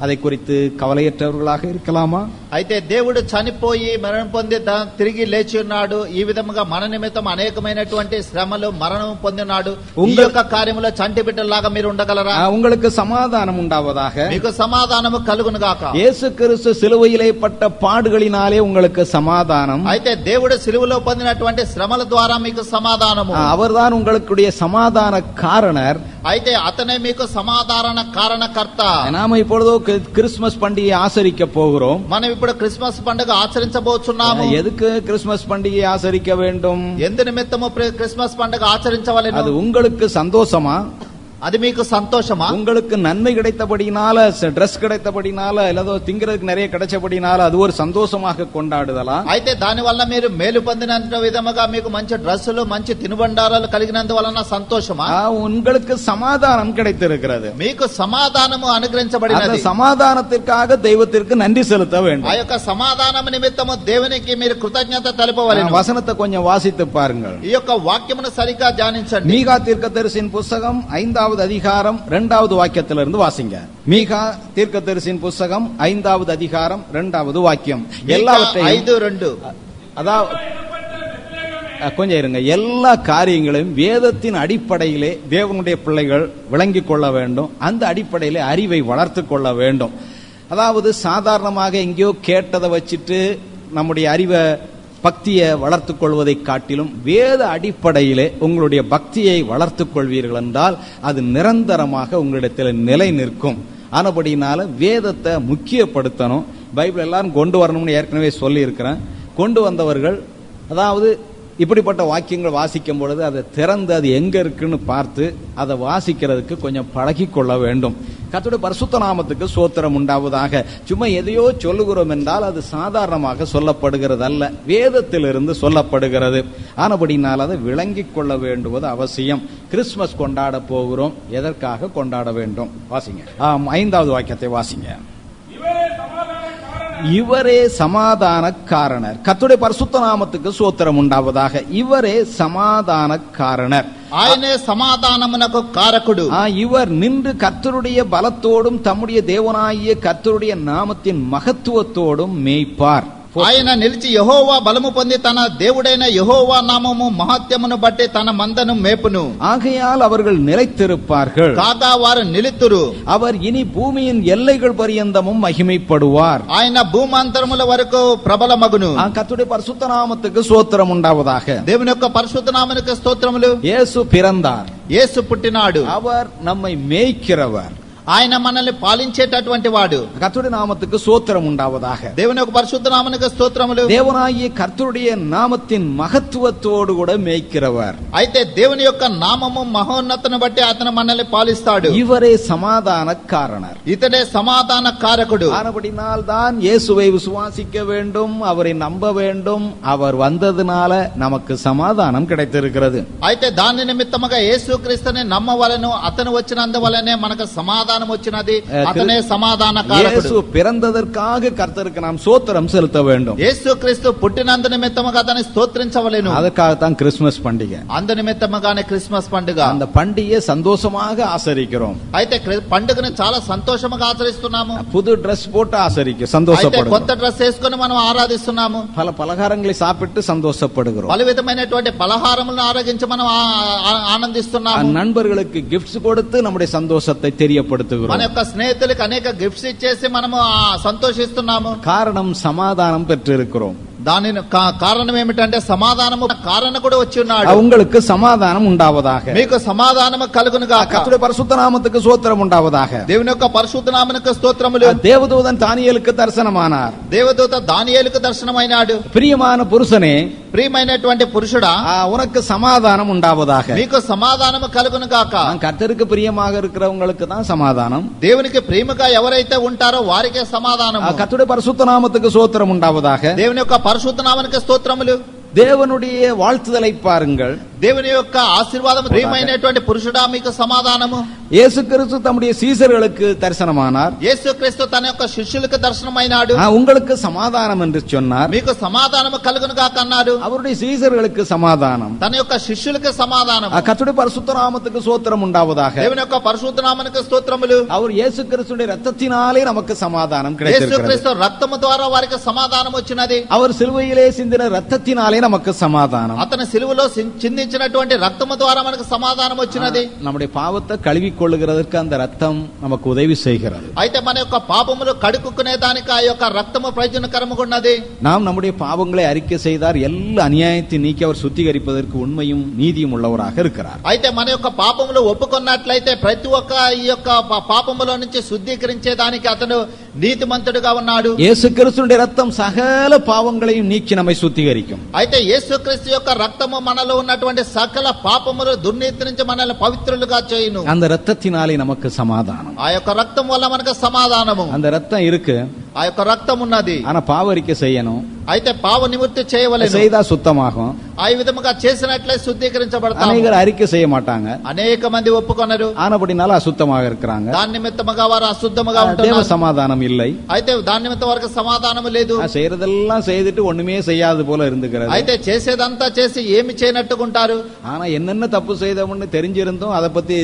அதை குறித்து கவலையற்றவர்களாக இருக்கலாமா అయితే దేవుడు చనిపోయి మరణం పొంది దా- తిరిగి లేచి ఉన్నాడు ఈ విధముగా మన నిమిత్తం అనేకమైనటువంటి శ్రమలు మరణం పొందినాడు ఈ ఉంగ- యొక్క కార్యములో చంటి బిడ్డలాగా మీరు ఉండగలరా ஆ, உங்களுக்கு சமாதானம் உண்டாவதாக మీకు సమాధానము కలుగును గాక இயேசு கிறிஸ்து சிலுவையிலே பட்ட பாடுகளினாலே உங்களுக்கு சமாதானம் అయితే దేవుడు సిలువలో పొందినటువంటి శ్రమల ద్వారా మీకు సమాధానము ஆ, அவர்தான் உங்களுடைய சமாதான காரணர் అయితే అతనే మీకు సమాధాన కారణకర్త நாம இப்பொழுதோ கி- கிறிஸ்துமஸ் பண்டிகையை ஆசரிக்க போகிறோம் మనం ఇప్పుడు క్రిస్మస్ పండుగ ఆచరించబోతున్నాము எதுக்கு கிறிஸ்துமஸ் பண்டிகையை ஆசரிக்க வேண்டும் ఎందు నిమిత్తము ప్రి- క్రిస్మస్ పండుగ அது ఆచరించవలెను உங்களுக்கு சந்தோஷமா అది మీకు సంతోషమా உங்களுக்கு நன்மை கிடைத்தபடினால ட்ரெஸ் கிடைத்தபடினால இல்லதோ திங்கிறதுக்கு நிறைய கிடைச்சபடினால அது ஒரு சந்தோஷமாக கொண்டாடுதலா అయితే దాని వల్ల మీరు మేలు పొందినంత విధముగా మీకు మంచి డ్రెస్సులు మంచి తినుబండారాలు కలిగినందువలన సంతోషమా ஆ, உங்களுக்கு சமாதானம் கிடைத்திருக்கிறது మీకు సమాధానము அந்த అనుగ్రహించబడినది சமாதானத்திற்காக தெய்வத்திற்கு நன்றி செலுத்த ఆ வேண்டும் యొక్క సమాధానం నిమిత్తము దేవునికి మీరు కృతజ్ఞత తెలపవలెను வசனத்தை கொஞ்சம் வாசித்து பாருங்கள் ఈ యొక్క వాక్యమును సరిగ్గా ధ్యానించండి மீகா தீர்க்கதரிசியின் புஸ்தகம் ஐந்தாவது அதிகாரம் இரண்டாவது வாக்கியத்திலிருந்து வாசிங்க. மீகா தீர்க்க தரிசின் புஸ்தகம் ஐந்தாவது அதிகாரம் இரண்டாவது வாக்கியம். எல்லாவற்றையும் அதாவது கொஞ்சம் இருங்க. எல்லா காரியங்களையும் வேதத்தின் அடிப்படையிலே தேவனுடைய பிள்ளைகள் விளங்கி கொள்ள வேண்டும். அந்த அடிப்படையிலே அறிவை வளர்த்து கொள்ள வேண்டும். அதாவது சாதாரணமாக எங்கேயோ கேட்டதை வச்சுட்டு நம்முடைய அறிவை பக்தியை வளர்த்துக் கொள்வதை காட்டிலும் வேத அடிப்படையிலே உங்களுடைய பக்தியை வளர்த்துக் கொள்வீர்கள் என்றால் அது நிரந்தரமாக உங்களிடத்தில் நிலை நிற்கும். ஆனபடினால வேதத்தை முக்கியப்படுத்தணும். பைபிள் எல்லாரும் கொண்டு வரணும்னு ஏற்கனவே சொல்லியிருக்கிறேன். கொண்டு வந்தவர்கள் அதாவது இப்படிப்பட்ட வாக்கியங்கள் வாசிக்கும் பொழுது அதை திறந்து அது எங்க இருக்குன்னு பார்த்து அதை வாசிக்கிறதுக்கு கொஞ்சம் பழகி கொள்ள வேண்டும். கர்த்தருடைய பரிசுத்த நாமத்துக்கு சோத்திரம் உண்டாவதாக. சும்மா எதையோ சொல்லுகிறோம் என்றால் அது சாதாரணமாக சொல்லப்படுகிறது அல்ல வேதத்திலிருந்து சொல்லப்படுகிறது. ஆனபடினால் அதை விளங்கிக் கொள்ள வேண்டுவது அவசியம். கிறிஸ்மஸ் கொண்டாட போகிறோம். எதற்காக கொண்டாட வேண்டும்? வாசிங்க. ஐந்தாவது வாக்கியத்தை வாசிங்க. இவரே சமாதான காரணர் கத்துடைய பரிசுத்த நாமத்துக்கு சோத்திரம் உண்டாவதாக இவரே சமாதான காரணர் ఆయనే సమాధానమునకు కారకుడు ஆ, இவர் நின்று கர்த்தருடைய பலத்தோடும் தம்முடைய தேவனாகிய கர்த்தருடைய நாமத்தின் மகத்துவத்தோடும் மேய்ப்பார் ఆయన నిలిచి యహోవా బలము పొంది తన దేవుడైన యహోవా నామము మహత్యమును బట్టి తన మందను మేపును ஆகையால் அவர்கள் நிலைத்திருப்பார்கள் కాగా వారు నిలితురు அவர் இனி பூமியின் எல்லைகள் பரியந்தமும் மகிமைப்படுவார் ఆయన భూమాంతరముల వరకు ప్రబలమగును ஆ, கர்த்தருடைய பரிசுத்த நாமத்துக்கு சோத்திரம் உண்டாவதாக దేవుని యొక్క పరిశుద్ధ నామనికి స్తోత్రములు இயேசு பிறந்தார் యేసు పుట్టినాడు அவர் நம்மை மேய்க்கிறவர் ఆయన మనల్ని పాలించేటటువంటి వాడు கர்த்தருடைய நாமத்துக்கு சோத்திரம் உண்டாவதாக దేవుని యొక్క పరిశుద్ధ నామనికి స్తోత్రములు தேவனாகிய கர்த்தருடைய நாமத்தின் மகத்துவத்தோடு கூட மேய்க்கிறவர் అయితే దేవుని యొక్క నామము మహోన్నతను బట్టి అతను మనల్ని పాలిస్తాడు இவரே சமாதான காரணர் ఇతడే సమాధాన కారకుడు ஆனபடினால் தான் இயேசுவை விசுவாசிக்க வேண்டும் அவரை நம்ப வேண்டும் அவர் வந்ததுனால நமக்கு சமாதானம் கிடைத்திருக்கிறது అయితే దాని నిమిత్తముగా యేసుక్రీస్తుని నమ్మవలను అతను వచ్చినందువలనే మనకు సమాధానం వచ్చినది అతనే సమాధాన కారకుడు இயேசு பிறந்ததற்காக கர்த்தருக்கு நாம் சோத்திரம் செலுத்த வேண்டும் యేసుక్రీస్తు పుట్టినందు నిమిత్తముగా అతన్ని స్తోత్రించవలెను அதற்காகத்தான் கிறிஸ்துமஸ் பண்டிகை అందు నిమిత్తముగానే క్రిస్మస్ పండుగ அந்த பண்டிகையை சந்தோஷமாக ஆசரிக்கிறோம் అయితే క్రి- పండుగను చాలా సంతోషముగా ఆచరిస్తున్నాము புது ட்ரெஸ் போட்டு ஆசரிக்க అయితే சந்தோஷப்படுகிறோம் కొత్త డ్రెస్ వేసుకొని మనం ఆరాధిస్తున్నాము பல பலகாரங்களை சாப்பிட்டு சந்தோஷப்படுகிறோம் పలు విధమైనటువంటి పలహారములను ఆరోగించి మనం ఆ- ఆ- ఆనందిస్తున్నాము நண்பர்களுக்கு கிஃப்ட்ஸ் கொடுத்து நம்முடைய சந்தோஷத்தை మన தெரியப்படுத்துகிறோம் యొక్క స్నేహితులకు అనేక గిఫ్ట్స్ ఇచ్చేసి మనము ఆ సంతోషిస్తున్నాము காரணம் சமாதானம் பெற்றிருக்கிறோம் దాని కా- కారణం ఏమిటంటే సమాధానము కారణ కూడా వచ్చి ఉన్నాడు உங்களுக்கு சமாதானம் உண்டாவதாக మీకు సమాధానము కలుగును గాక கர்த்தருடைய பரிசுத்த நாமத்துக்கு சோத்திரம் உண்டாவதாக దేవుని యొక్క పరిశుద్ధ నామనకు స్తోత్రములు தேவதூதன் தானியலுக்கு தரிசனமானார் దేవదూత దానియేలుకు దర్శనమైనాడు பிரியமான புருஷனே ప్రియమైనటువంటి పురుషుడా ஆ, உனக்கு சமாதானம் உண்டாவதாக మీకు సమాధానము కలుగును గాక நான் கர்த்தருக்கு பிரியமாக இருக்கிறவங்களுக்கு தான் சமாதானம் దేవునికి ప్రేమగా ఎవరైతే ఉంటారో వారికే ஆ, సమాధానము கர்த்தருடைய பரிசுத்த நாமத்துக்கு சோத்திரம் உண்டாவதாக దేవుని యొక్క பரிசுத்த நாமனுக்கு ஸ்தோத்திரமுలు தேவனுடைய வாழ்த்துதலை பாருங்கள். దేవుని యొక్క ఆశీర్వాదం ప్రియమైనటువంటి పురుషుడా మీకు సమాధానము இயேசு கிறிஸ்து தம்முடைய சீசர்களுக்கு தரிசனமானார் యేసుక్రీస్తు తన యొక్క శిష్యులకు దర్శనమైనాడు ஆ, உங்களுக்கு சமாதானம் என்று சொன்னார் మీకు సమాధానము కలుగును గాక అన్నాడు அவருடைய சீசர்களுக்கு சமாதானம் తన యొక్క శిష్యులకు సమాధానం ஆ, கர்த்தருடைய பரிசுத்த நாமத்துக்கு சோத்திரம் உண்டாவதாக దేవుని యొక్క పరిశుద్ధ నామనికి స్తోత్రములు அவர் இயேசு கிறிஸ்துடைய ரத்தத்தினாலே நமக்கு சமாதானம் கிடைத்திருக்கிறது యేసుక్రీస్తు రక్తము ద్వారా వారికి సమాధానం వచ్చినది அவர் சிலுவையிலே சிந்தின ரத்தத்தினாலே நமக்கு சமாதானம் అతని సిలువలో సి- చిందించినటువంటి రక్తము ద్వారా మనకు సమాధానం వచ్చినది நம்முடைய பாவத்தை கழுவிக் கொள்ளுகிறதற்கு அந்த ரத்தம் நமக்கு உதவி செய்கிறது అయితే మన యొక్క పాపములు కడుక్కునే దానికి ఆ యొక్క రక్తము ప్రయోజనకరముగా ఉన్నది நாம் நம்முடைய பாவங்களை அறிக்கை செய்தார் எல்லா அநியாயத்தை நீக்கி அவர் சுத்திகரிப்பதற்கு உண்மையும் நீதியும் உள்ளவராக இருக்கிறார் అయితే మన యొక్క పాపములు ఒప్పుకున్నట్లయితే ప్రతి ఒక్క ఈ యొక్క పా- పాపములో నుంచి శుద్ధీకరించే దానికి అతను నీతిమంతుడుగా ఉన్నాడు இயேசு கிறிஸ்துடைய ரத்தம் சகல பாவங்களையும் நீக்கி நம்மை சுத்திகரிக்கும் అయితే యేసుక్రీస్తు యొక్క రక్తము మనలో ఉన్నటువంటి సకల పాపములు దుర్నీతి నుంచి మనల్ని పవిత్రులుగా చేయును அந்த ரத்தத்தினாலே நமக்கு சமாதானம் ఆ యొక్క రక్తం వల్ల మనకు సమాధానము அந்த ரத்தம் இருக்கு ఆ యొక్క రక్తం ఉన్నది ஆனா பாவ அறிக்கை செய்யணும் అయితే పావ నివృత్తి చేయవలెను செய்தா சுத்தமாகும் ఆ విధముగా చేసినట్లే శుద్ధీకరించబడతాము அநேகர் அறிக்கை செய்ய மாட்டாங்க అనేక మంది ఒప్పుకొనరు ஆனபடினால அசுத்தமாக இருக்கிறாங்க దాని నిమిత్తముగా వారు అశుద్ధముగా தேவ ఉంటున్నారు சமாதானம் இல்லை అయితే దాని నిమిత్తం వరకు సమాధానము లేదు ஆ, செய்யறதெல்லாம் செய்துட்டு ஒண்ணுமே செய்யாது போல இருந்துக்கிறது అయితే చేసేదంతా చేసి ఏమి చేయనట్టుకుంటారు ஆனா என்னென்ன தப்பு செய்தோம்னு தெரிஞ்சிருந்தும் அதை பத்தி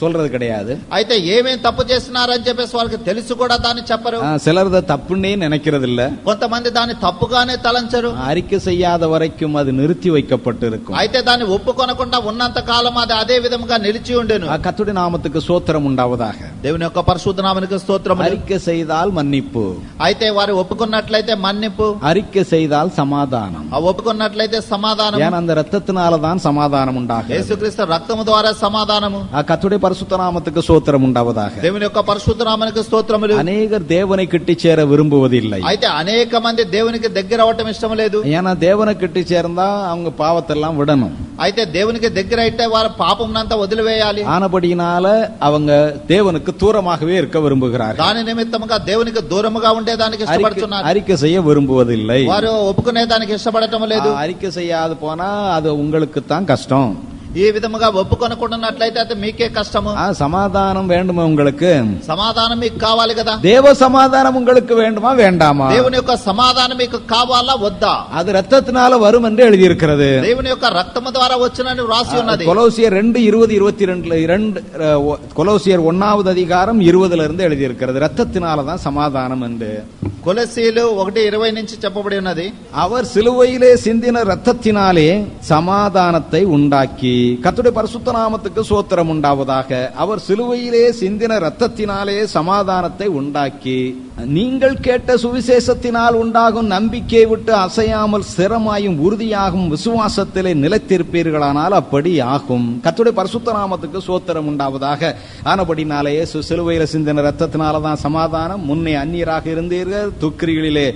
சொல்றது கிடையாது అయితే ఏమేం తప్పు చేస్తున్నారని చెప్పేసి వాళ్ళకి తెలుసు కూడా దాన్ని చెప్పరు ஆ, சிலர் அதை தப்புன்னே நினைக்கிறது இல்ல కొంతమంది దాన్ని తప్పుగానే తలంచరు அறிக்கை செய்யாத வரைக்கும் அது நிறுத்தி வைக்கப்பட்டிருக்கும் అయితే దాన్ని ఒప్పుకొనకుండా ఉన్నంత కాలం అది అదే విధముగా నిలిచి ఉండెను ஆ, கர்த்தருடைய நாமத்துக்கு சோத்திரம் உண்டாவதாக దేవుని యొక్క పరిశుద్ధ నామనికి స్తోత్రములు அறிக்கை செய்தால் மன்னிப்பு అయితే వారు ఒప్పుకున్నట్లయితే మన్నింపు அறிக்கை செய்தால் சமாதானம் ఆ ఒప్పుకున్నట్లయితే సమాధానం ஏன் அந்த ரத்தத்தினால தான் சமாதானம் உண்டாகும் యేసుక్రీస్తు రక్తము ద్వారా సమాధానము ஆ, கர்த்தருடைய பரிசுத்த நாமத்துக்கு சோத்திரம் உண்டாவதாக దేవుని యొక్క పరిశుద్ధ నామనికి స్తోత్రములు அநேகர் தேவனை கிட்டி சேர விரும்புவதில்லை అయితే అనేక మంది దేవునికి దగ్గర అవటం ఇష్టం లేదు ஏன்னா தேவனை கிட்டி சேர்ந்தா அவங்க பாவத்தெல்லாம் விடணும் అయితే దేవునికి దగ్గర అయితే వారు పాపంనంతా వదిలివేయాలి ஆனபடியினால அவங்க தேவனுக்கு தூரமாகவே இருக்க விரும்புகிறார்கள் దాని నిమిత్తముగా దేవునికి దూరముగా ఉండేదానికి அறிக்கை- ఇష్టపడుతున్నారు அறிக்கை செய்ய விரும்புவதில்லை వారు ఒప్పుకునేదానికి ఇష్టపడటం లేదు ஆ, அறிக்கை செய்யாது போனா அது உங்களுக்கு தான் கஷ்டம் ఈ విధముగా ఒప్పుకొనకుండానట్లయితే అది మీకే కష్టము ஆ, சமாதானம் வேண்டுமா உங்களுக்கு సమాధానం మీకు కావాలి కదా தேவ சமாதானம் உங்களுக்கு வேண்டுமா வேண்டாமா దేవుని యొక్క సమాధానం మీకు కావాలా వద్దా அது ரத்தத்தினால வரும் என்று எழுதியிருக்கிறது దేవుని యొక్క రక్తము ద్వారా వచ్చినని వ్రాసి ఉన్నది கொலோசியர் ரெண்டு இருபது இருபத்தி ரெண்டுல இரண்டு அஹ், ஒ- கொலோசியர் ஒன்னாவது அதிகாரம் இருபதுல இருந்து எழுதியிருக்கிறது ரத்தத்தினால தான் சமாதானம் என்று కొలసీలు ఒకటి ఇరవై నుంచి చెప్పబడి ఉన్నది அவர் சிலுவையிலே சிந்தின ரத்தத்தினாலே சமாதானத்தை உண்டாக்கி கத்துடைய பரிசுத்த நாமத்துக்கு சோத்திரம் உண்டாவதாக. அவர் சிலுவையிலே சிந்தின ரத்தத்தினாலே சமாதானத்தை உண்டாக்கி நீங்கள் கேட்ட சுவிசேஷத்தினால் உண்டாகும் நம்பிக்கையை விட்டு அசையாமல் ஸ்திரமாயும் உறுதியாகும் விசுவாசத்திலே நிலைத்திருப்பீர்களானால் அப்படி ஆகும். கத்துடைய பரிசுத்த நாமத்துக்கு சோத்திரம் உண்டாவதாக. ஆனபடினாலே சிலுவையில சிந்தின ரத்தத்தினால தான் சமாதானம். முன்னே அந்நியராக இருந்தீர்கள். துக்கிரிகளிலே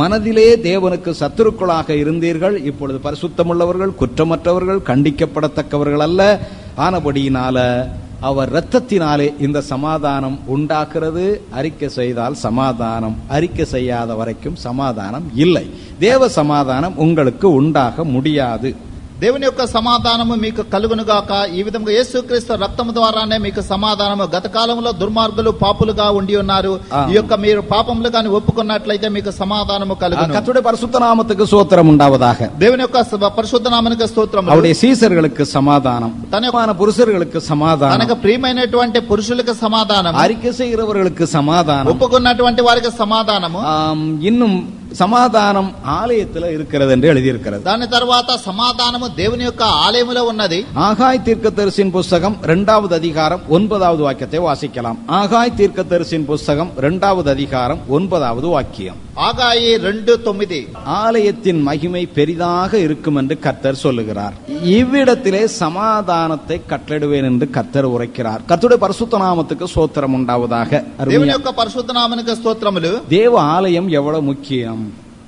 மனதிலே தேவனுக்கு சத்துருக்களாக இருந்தீர்கள். இப்பொழுது பரிசுத்தமுள்ளவர்கள் குற்றமற்றவர்கள் கண்டிக்கப்படத்தக்க கண்டிக்கப்படத்தக்கவர்கள் அல்ல ஆனபடியினால அவர் இரத்தத்தினாலே இந்த சமாதானம் உண்டாக்குறது அறிக்கை செய்தால் சமாதானம் அறிக்கை செய்யாத வரைக்கும் சமாதானம் இல்லை. தேவ சமாதானம் உங்களுக்கு உண்டாக முடியாது. దేవుని యొక్క సమాధానము మీకు కలుగును గాక ఈ విధంగా యేసుక్రీస్తు రక్తము ద్వారానే మీకు సమాధానము గత కాలంలో దుర్మార్గులు పాపులుగా ఉండి ఉన్నారు ఆ. ఈ యొక్క మీరు పాపములు కానీ ఒప్పుకున్నట్లయితే మీకు సమాధానము కలుగును கர்த்தருடைய பரிசுத்த நாமத்துக்கு சோத்திரம் உண்டாவதாக దేవుని యొక్క స- పరిశుద్ధ నామనికి స్తోత్రము அவருடைய சீசர்களுக்கு சமாதானம் తన యొక్క- தனமான புருஷர்களுக்கு சமாதானம் తనకు ప్రియమైనటువంటి పురుషులకు సమాధానం அறிக்கை செய்கிறவர்களுக்கு சமாதானம் ఒప్పుకున్నటువంటి వారికి సమాధానము ஆம், இன்னும் சமாதானம் ஆலயத்துல இருக்கிறது என்று எழுதியிருக்கிறது దాని తర్వాత సమాధానము దేవుని యొక్క ఆలయములో ఉన్నది ஆகாய் தீர்க்கதரிசியின் புஸ்தகம் இரண்டாவது அதிகாரம் ஒன்பதாவது வாக்கியத்தை வாசிக்கலாம் ஆகாய் தீர்க்கதரிசியின் புஸ்தகம் இரண்டாவது அதிகாரம் ஒன்பதாவது வாக்கியம் ఆగాయి రెండు తొమ్మిది ஆலயத்தின் மகிமை பெரிதாக இருக்கும் என்று கர்த்தர் சொல்லுகிறார் இவ்விடத்திலே சமாதானத்தை கட்டளிடுவேன் என்று கர்த்தர் உரைக்கிறார் கர்த்தருடைய பரிசுத்த நாமத்துக்கு சோத்திரம் உண்டாவதாக దేవుని அருமையா- యొక్క పరిశుద్ధ నామనికి స్తోత్రములు தேவ ஆலயம் எவ்வளவு முக்கியம்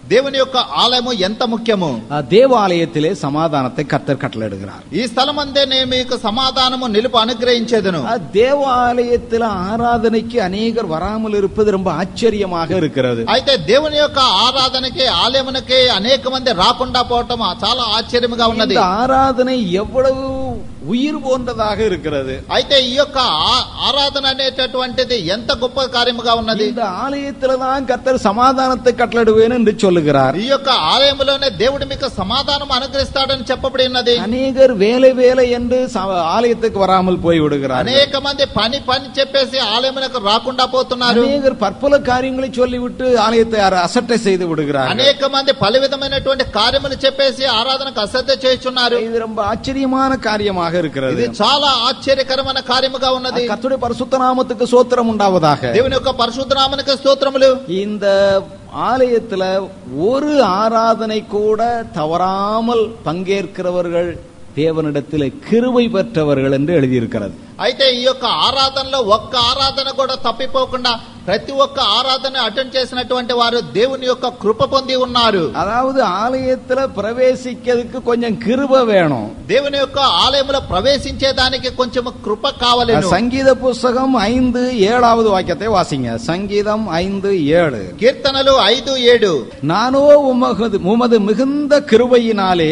దేవుని యొక్క ఆలయము ఎంత ముఖ్యము ஆ, தேவாலயத்திலே சமாதானத்தை கர்த்தர் கட்டளையிடுகிறார் ఈ స్థలమందే నేను మీకు సమాధానము నిలుపు అనుగ్రహించేదను ஆ, தேவாலயத்தில் ஆராதனைக்கு அநேகர் வராமல் இருப்பது ரொம்ப ஆச்சரியமாக இருக்கிறது అయితే దేవుని యొక్క ఆరాధనకి ఆలయమునకి అనేక మంది రాకుండా పోవటం చాలా ఆశ్చర్యముగా ఉన్నది இந்த ஆராதனை எவ்வளவு உயிர் போன்றதாக இருக்கிறது అయితే ఈ యొక్క ఆ- ఆరాధన అనేటటువంటిది ఎంత గొప్ప కార్యముగా ఉన్నది இந்த ஆலயத்துல தான் கர்த்தர் சமாதானத்தை கட்டளிடுவேன் என்று சொல்லுகிறார் ఈ యొక్క ఆలయములోనే దేవుడు మీకు సమాధానం అనుగ్రహిస్తాడని చెప్పబడి ఉన్నది அநேகர் வேலை வேலை என்று ச- ஆலயத்துக்கு வராமல் போய் விடுகிறார் అనేక మంది పని పని చెప్పేసి ఆలయమునకు రాకుండా పోతున్నారు அநேகர் பற்பல காரியங்களை சொல்லிவிட்டு ஆலயத்தை அர- அசட்டை செய்து விடுகிறார் అనేక మంది పలు విధమైనటువంటి కార్యములు చెప్పేసి ఆరాధనకు అశ్రద్ధ చేస్తున్నారు இது ரொம்ப ஆச்சரியமான காரியமாக ఇది இருக்கிறது చాలా ఆశ్చర్యకరమైన కార్యముగా ఉన్నది கர்த்தருடைய பரிசுத்த நாமத்துக்கு சோத்திரம் உண்டாவதாக దేవుని యొక్క పరిశుద్ధ నామనికి స్తోత్రములు இந்த ஆலயத்துல ஒரு ஆராதனை கூட தவறாமல் பங்கேற்கிறவர்கள் தேவனிடத்தில் கிருபை பெற்றவர்கள் என்று எழுதியிருக்கிறது అయితే ఈ యొక్క ఆరాధనలో ఒక్క ఆరాధన కూడా తప్పిపోకుండా ప్రతి ఒక్క ఆరాధన అటెండ్ చేసినటువంటి వారు దేవుని యొక్క కృప పొంది ఉన్నారు அதாவது ஆலயத்துல பிரவேசிக்கிறதுக்கு கொஞ்சம் கிருபை வேணும் దేవుని యొక్క ఆలయంలో ప్రవేశించేదానికి కొంచెం కృప కావాలి சங்கீத புஸ்தகம் ஐந்து ஏழாவது வாக்கியத்தை வாசிங்க சங்கீதம் ஐந்து ஏழு కీర్తనలు ఐదు ఏడు நானோ உமது உமது மிகுந்த கிருபையினாலே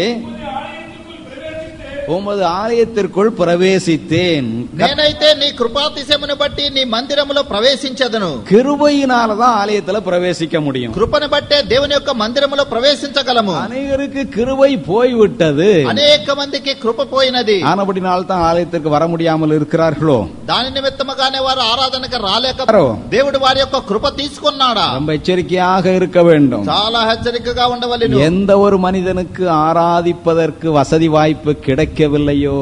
உமது ஆலயத்திற்குள் பிரவேசித்தேன் నేనైతే నీ కృపాతిశయమును బట్టి నీ మందిరములో ప్రవేశించదను கிருபையினால தான் ஆலயத்துல பிரவேசிக்க முடியும் కృపను బట్టే దేవుని యొక్క మందిరములో ప్రవేశించగలము அநேகருக்கு கிருபை போய்விட்டது అనేక మందికి కృప పోయినది ஆனபடினால் தான் ஆலயத்திற்கு வர முடியாமல் இருக்கிறார்களோ దాని నిమిత్తముగానే వారు ఆరాధనకు రాలేక వారు దేవుడు వారి యొక్క కృప తీసుకున్నాడా ரொம்ப எச்சரிக்கையாக இருக்க வேண்டும் చాలా హెచ్చరికగా ఉండవలెను எந்த ஒரு மனிதனுக்கு ஆராதிப்பதற்கு வசதி வாய்ப்பு ಸಿಕ್ಕವಲ್ಲಯ್ಯೋ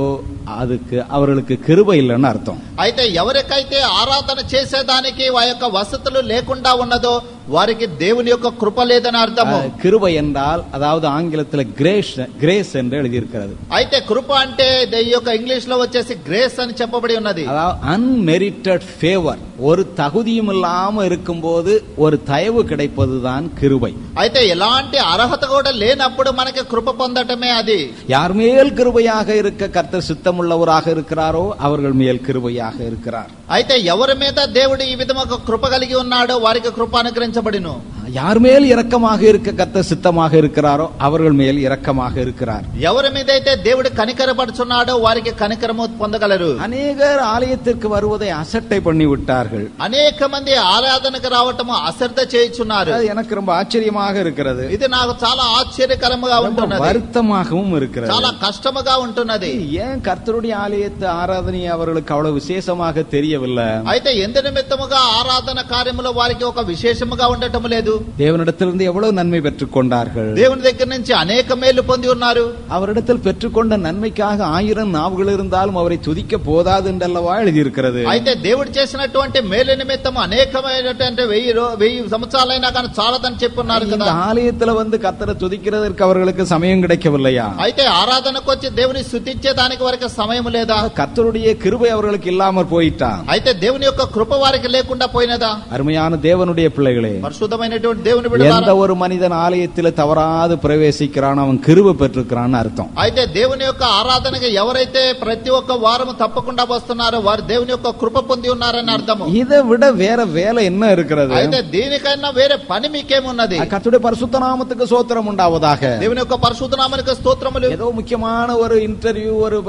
அதுக்கு அவர்களுக்கு கிருபை இல்லைன்னு அர்த்தம் అయితే ఎవరికైతే ఆరాధన చేసేదానికి ఆ యొక్క వసతులు లేకుండా ఉన్నదో వారికి దేవుని యొక్క కృప లేదని అర్థము அஹ், கிருபை என்றால் அதாவது ஆங்கிலத்தில் கிரேஸ் கிரேஸ் என்று எழுதியிருக்கிறது అయితే కృప అంటే ద- ఈ యొక్క ఇంగ్లీష్ లో వచ్చేసి గ్రేస్ అని చెప్పబడి ఉన్నది அதாவது அன்மெரிட்டட் ஃபேவர் ஒரு தகுதியும் இல்லாம இருக்கும்போது ஒரு தயவு கிடைப்பதுதான் கிருபை అయితే ఎలాంటి అర్హత కూడా లేనప్పుడు మనకి కృప పొందటమే అది யார் மேல் கிருபையாக இருக்க கர்த்தர் జీవితం ఉన్నవరాగ ఇరుకారో అవర్గల మేల్ కృపయాగ ఇరుకారు అయితే ఎవరి మీద దేవుడు ఈ విధముగా కృప కలిగి ఉన్నాడో వారికి కృప అనుగ్రహించబడిను யார் மேல் இரக்கமாக இருக்க கர்த்தர் சித்தமாக இருக்கிறாரோ அவர்கள் மேல் இரக்கமாக இருக்கிறார் ఎవరి మీద అయితే దేవుడు కనికరపడుచున్నాడో వారికి కనికరము పొందగలరు அநேகர் ஆலயத்திற்கு வருவதை அசட்டை பண்ணி விட்டார்கள் అనేక మంది ఆరాధనకు రావటము అశ్రద్ధ చేయుచున్నారు அது எனக்கு ரொம்ப ஆச்சரியமாக இருக்கிறது ఇది నాకు చాలా ఆశ్చర్యకరముగా ரொம்ப ఉంటున్నది வருத்தமாகவும் இருக்கிறது చాలా కష్టముగా ఉంటున్నది ஏன் கர்த்தருடைய ஆலயத்து ஆராதனை அவர்களுக்கு அவ்வளவு விசேஷமாக தெரியவில்லை అయితే ఎందు నిమిత్తముగా ఆరాధన కార్యములో వారికి ఒక విశేషముగా ఉండటం లేదు தேவனிடத்திலிருந்து எவ்வளவு நன்மை பெற்றுக் கொண்டார்கள் దేవుని దగ్గర నుంచి అనేక మేలు పొంది ఉన్నారు அவரிடத்தில் பெற்றுக்கொண்ட நன்மைக்காக ஆயிரம் நாவுகள் இருந்தாலும் அவரை துதிக்க போதாது என்றல்லவா எழுதியிருக்கிறது అయితే దేవుడు చేసినటువంటి మేలు నిమిత్తం అనేకమైనటువంటి వెయ్యి రో- వెయ్యి సంవత్సరాలైనా కానీ చాలదని చెప్పున్నారు இந்த కదా ஆலயத்துல வந்து கர்த்தரை துதிக்கிறதற்கு அவர்களுக்கு சமயம் கிடைக்கவில்லையா అయితే ఆరాధనకు వచ్చి దేవుని స్థుతించేదానికి వారికి సమయం లేదా கர்த்தருடைய கிருபை அவர்களுக்கு இல்லாமற் போயிட்டா అయితే దేవుని యొక్క కృప వారికి లేకుండా పోయినదా அருமையான தேவனுடைய பிள்ளைகளே పరిశుద్ధమైనటువంటి దేవుని எந்த బిడ్డలారా ஒரு மனிதன் ஆலயத்தில் தவறாது பிரவேசிக்கிறான் அவன் கிருபை பெற்றிருக்கிறான்னு அர்த்தம் అయితే దేవుని యొక్క ఆరాధనకి ఎవరైతే ప్రతి ఒక్క వారము తప్పకుండా వస్తున్నారో వారు దేవుని యొక్క కృప పొంది ఉన్నారని అర్థము இதை விட வேற வேலை என்ன இருக்கிறது అయితే దీనికైనా వేరే పని మీకేమున్నది கர்த்தருடைய பரிசுத்த நாமத்துக்கு சோத்திரம் உண்டாவதாக దేవుని యొక్క పరిశుద్ధ నామానికి స్తోత్రములు ஏதோ முக்கியமான ஒரு இன்டர்வியூ ஒரு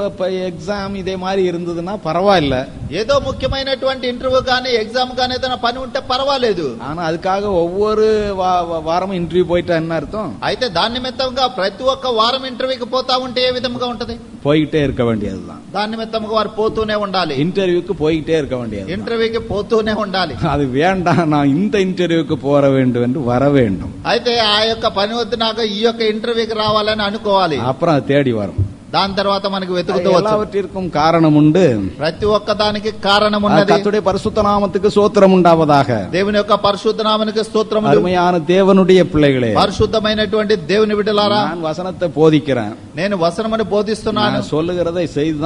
எக்ஸாம் இதே மாதிரி இருந்ததுன்னா பரவாயில்ல ఏదో ముఖ్యమైనటువంటి ఇంటర్వ్యూ కానీ ఎగ్జామ్ కానీ ఏదైనా పని ఉంటే పర్వాలేదు ஆனா அதுக்காக ஒவ்வொரு வா- வா- வாரமும் இன்டர்வியூ போயிட்டா என்ன அர்த்தம் అయితే దాని నిమిత్తంగా ప్రతి ఒక్క వారం ఇంటర్వ్యూకి పోతా ఉంటే ఏ విధముగా ఉంటది போய்கிட்டே இருக்க வேண்டியதுதான் దాని నిమిత్తముగా వారు పోతూనే ఉండాలి இன்டர்வியூக்கு போய்கிட்டே இருக்க வேண்டியது ఇంటర్వ్యూకి పోతూనే ఉండాలి அது வேண்டாம் நான் இந்த இன்டர்வியூக்கு போற வேண்டும் என்று வர வேண்டும் అయితే ఆ యొక్క పని వద్దు నాకు ఈ యొక్క ఇంటర్వ్యూకి రావాలని అనుకోవాలి அப்புறம் அது தேடி வரும் దాని తర్వాత మనకి వెతుకుతూ காரணம் ప్రతి ఒక్క దానికి కారణం పరిశుద్ధ నామతికి సూత్రం நாமத்துக்கு దేవుని యొక్క పరిశుద్ధ నామనికి సూత్రం அருமையான தேவனுடைய పరిశుద్ధమైనటువంటి దేవుని విడలారా நான் வசனத்தை నేను వసనమని బోధిస్తున్నాను. சொல்லுகிறதை செய்து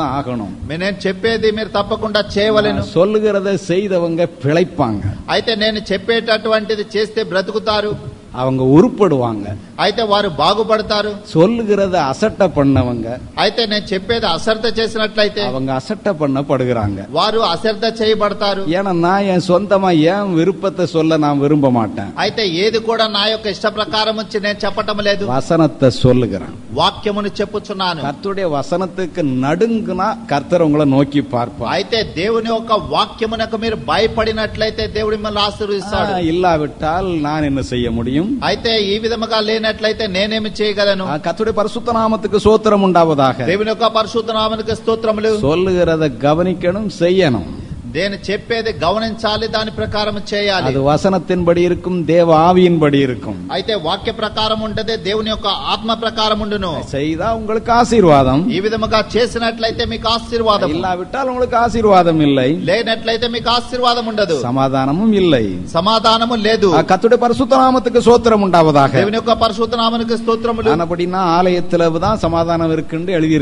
నేను చెప్పేది మీరు తప్పకుండా చేయవలేను. சொல்லுகிறதை செய்தவங்க பிழைப்பாங்க అయితే నేను చెప్పేటటువంటిది చేస్తే బ్రతుకుతారు. அவங்க உருப்படுவாங்க అయితే వారు బాగుపడతారు சொல்லுகிறத அசட்டை பண்ணவங்க అయితే నేను చెప్పేది అశ్రద్ధ చేసినట్లయితే அவங்க அசட்டை பண்ணப்படுகிறாங்க వారు అశ్రద్ధ చేయబడతారు ஏன்னா நான் என் சொந்தமா என் விருப்பத்தை சொல்ல நான் விரும்ப மாட்டேன் అయితే ఏది కూడా నా యొక్క ఇష్ట ప్రకారం వచ్చి నేను చెప్పటం లేదు வசனத்தை சொல்லுகிறேன் వాక్యమును చెప్పుచున్నాను கர்த்தருடைய வசனத்துக்கு நடுங்குனா கர்த்தர் உங்களை நோக்கி பார்ப்பார் అయితే దేవుని యొక్క వాక్యమునకు మీరు భయపడినట్లయితే దేవుడి మిమ్మల్ని ఆశీర్వదిస్తాడు ஆ, இல்லாவிட்டால் நான் என்ன செய்ய முடியும் అయితే ఈ విధముగా లేనట్లయితే నేనేమి చేయగలను ஆ, கர்த்தருடைய பரிசுத்த நாமத்துக்கு சோத்திரம் உண்டாவதாக దేవుని యొక్క పరిశుద్ధ నామనికి స్తోత్రములు சொல்லுகிறத கவனிக்கணும் செய்யணும் నేను చెప్పేది గమనించాలి దాని ప్రకారం చేయాలి అది వసనత్తిన్బడి ఇరుకుం దేవ ఆవిயின்பడి ఇరుకుం అయితే వాక్య ప్రకారం ఉంటది దేవుని యొక్క ఆత్మ ప్రకారం ఉండును செய்தா உங்களுக்கு ஆசீர்வாதம் ఈ విధముగా చేసినట్లయితే మీకు ఆశీర్వాదం இல்லாவிட்டால் உங்களுக்கு ఆశీర్వాదం இல்லை లేనట్లయితే మీకు ఆశీర్వాదం ఉండదు సమాధానము ఇల్లై సమాధానము లేదు கத்துடைய பரிசுத்த நாமத்துக்கு சோத்திரம் உண்டாவதாக దేవుని యొక్క పరిశుద్ధ నామమునకు స్తోత్రములు ஆனபடினா ஆலயத்துல தான் சமாதானம் இருக்குன்னு எழுதி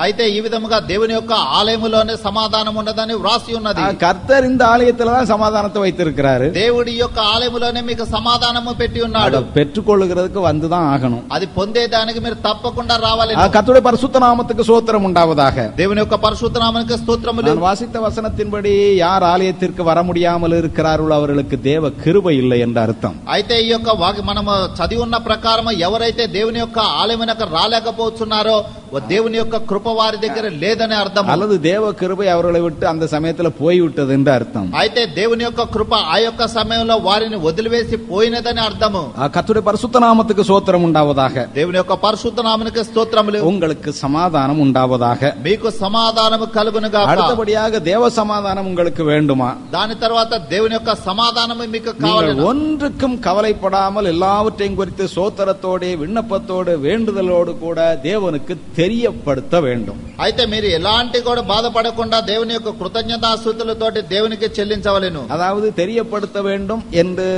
అయితే ఈ విధముగా దేవుని యొక్క ఆలయములోనే సమాధానం ఉండదని వ్రాసి ఉన్నది ஆ, கர்த்தர் இந்த ஆலயத்துல தான் சமாதானத்தை வைத்திருக்கிறாரு దేవుడి యొక్క ఆలయములోనే మీకు సమాధానము పెట్టి ఉన్నాడు அதை பெற்றுக்கொள்ளுகிறதுக்கு வந்துதான் ஆகணும் అది పొందేదానికి మీరు తప్పకుండా రావాలి ஆ, கர்த்தருடைய பரிசுத்த நாமத்துக்கு சோத்திரம் உண்டாவதாக దేవుని యొక్క పరిశుద్ధ నామానికి స్తోత్రములు நான் வாசித்த வசனத்தின்படி யார் ஆலயத்திற்கு வர முடியாமல் இருக்கிறார்களோ அவர்களுக்கு தேவ கிருபை இல்லை என்ற அர்த்தம் అయితే ఈ యొక్క వాకి మనము చదివి ఉన్న ప్రకారం ఎవరైతే దేవుని యొక్క ఆలయమునకు రాలేకపోతున్నారో ఓ దేవుని యొక్క కృప వారి దగ్గర లేదని అర్థం அல்லது தேவ கிருபை அவர்களை விட்டு அந்த சமயத்துல போய்விட்டது என்று அர்த்தம் అయితే దేవుని యొక్క కృప ఆ యొక్క సమయంలో వారిని వదిలివేసి పోయినదని అర్థము ஆ, கர்த்தருடைய பரிசுத்த நாமத்துக்கு சோத்திரம் உண்டாவதாக దేవుని యొక్క పరిశుద్ధ నామనికి స్తోత్రములు உங்களுக்கு சமாதானம் உண்டாவதாக మీకు సమాధానము కలుగునుగా அடுத்தபடியாக தேவ சமாதானம் உங்களுக்கு வேண்டுமா దాని తర్వాత దేవుని యొక్క సమాధానము మీకు కావాలి நீங்கள் ஒன்றுக்கும் கவலைப்படாமல் எல்லாவற்றையும் குறித்து சோத்திரத்தோடு விண்ணப்பத்தோடு வேண்டுதலோடு கூட தேவனுக்கு தெரியப்படுத்த வேண்டும் అయితే మీరు ఎలాంటి కూడా బాధపడకుండా దేవుని యొక్క కృతజ్ఞతాస్థుతులతోటి దేవునికి చెల్లించవలెను அதாவது தெரியப்படுத்த வேண்டும் என்று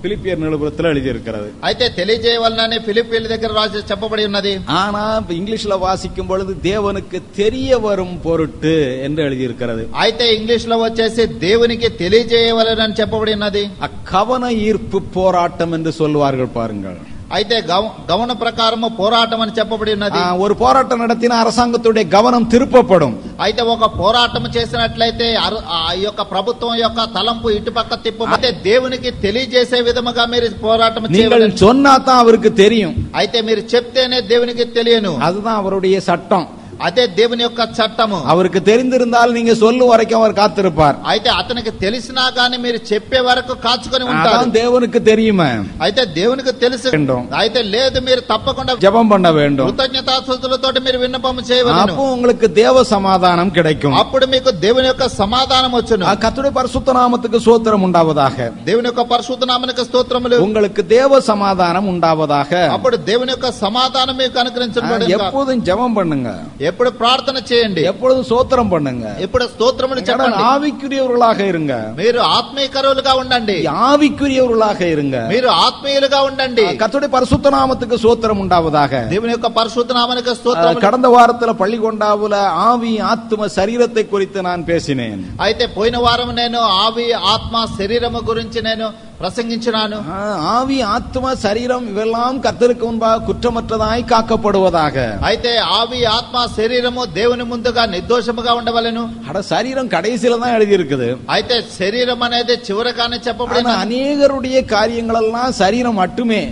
பிலிப்பியர் நிருபத்தில் எழுதியிருக்கிறது అయితే తెలియజేయవలనని ఫిలిప్పీల దగ్గర రాసి చెప్పబడి ఉన్నది ஆனா இப்ப இங்கிலீஷ்ல வாசிக்கும் பொழுது தேவனுக்கு தெரிய வரும் பொருட்டு என்று எழுதியிருக்கிறது అయితే ఇంగ్లీష్ లో వచ్చేసి దేవునికి తెలియజేయవలనని చెప్పబడి ఉన్నది அக்கவன ஈர்ப்பு போராட்டம் என்று சொல்வார்கள் பாருங்கள் అయితే గవ- గమన ప్రకారము పోరాటం అని చెప్పబడి ఉన్నది ஆ, ஒரு போராட்டம் நடத்தின அரசாங்கத்துடைய கவனம் திருப்பப்படும் అయితే ఒక పోరాటం చేసినట్లయితే అరు- ఆ యొక్క ప్రభుత్వం యొక్క తలంపు ఇటుపక్క తిప్పు అయితే దేవునికి తెలియజేసే విధముగా మీరు పోరాటం நீங்கள் చేయవలెను சொன்னா தான் அவருக்கு தெரியும் అయితే మీరు చెప్తేనే దేవునికి తెలియను அதுதான் அவருடைய சட்டம் అదే దేవుని యొక్క చట్టము அவருக்கு தெரிந்திருந்தால் நீங்க சொல்லும் வரைக்கும் அவர் காத்திருப்பார் అయితే అతనికి తెలిసినా గాని మీరు చెప్పే వరకు కాచుకొని ఉంటారు அதான் தேவனுக்கு தெரியுமே అయితే దేవునికి తెలుసు வேண்டும். అయితే లేదు మీరు తప్పకుండా ஜெபம் பண்ண வேண்டும் కృతజ్ఞతాస్తుతులతోటి మీరు విన్నపం చేయవలను அப்போ உங்களுக்கு தேவ சமாதானம் கிடைக்கும் అప్పుడు మీకు దేవుని యొక్క సమాధానం వచ్చును ஆ, கர்த்தருடைய பரிசுத்த நாமத்துக்கு சோத்திரம் உண்டாவதாக దేవుని యొక్క పరిశుద్ధ నామనికి స్తోత్రములు உங்களுக்கு தேவ சமாதானம் உண்டாவதாக అప్పుడు దేవుని యొక్క సమాధానం మీకు ஆ, అనుగ్రహించబడి எப்போதும் ஜெபம் பண்ணுங்க ఎప్పుడు ప్రార్థన చేయండి எப்பொழுதும் சோத்திரம் பண்ணுங்க ఎప్పుడు స్తోత్రములు చెప్పండి ஆவிக்குரியவர்களாக இருங்க మీరు ఆత్మీయకరులుగా ఉండండి ஆவிக்குரியவர்களாக இருங்க మీరు ఆత్మీయులుగా ఉండండి கர்த்தருடைய பரிசுத்த நாமத்துக்கு சோத்திரம் உண்டாவதாக దేవుని యొక్క పరిశుద్ధ నామానికి ஆ, స్తోత్రములు கடந்த வாரத்துல பள்ளிகொண்டாவுல ஆவி ஆத்தும சரீரத்தை குறித்து நான் பேசினேன் అయితే పోయిన వారం నేను ఆవి ఆత్మ శరీరము గురించి నేను ప్రసంగించినాను ஆ, ஆவி ஆத்ம சரீரம் இவெல்லாம் கர்த்தருக்கு முன்பாக குற்றமற்றதாய் காக்கப்படுவதாக అయితే ఆవి ఆత్మ శరీరము దేవుని ముందుగా నిర్దోషముగా ఉండవలెను அட சரீரம் கடைசியில தான் எழுதி இருக்குது అయితే శరీరం అనేది చివరగానే చెప్పబడిన ஆனா அநேகருடைய காரியங்கள் எல்லாம் சரீரம் மட்டுமே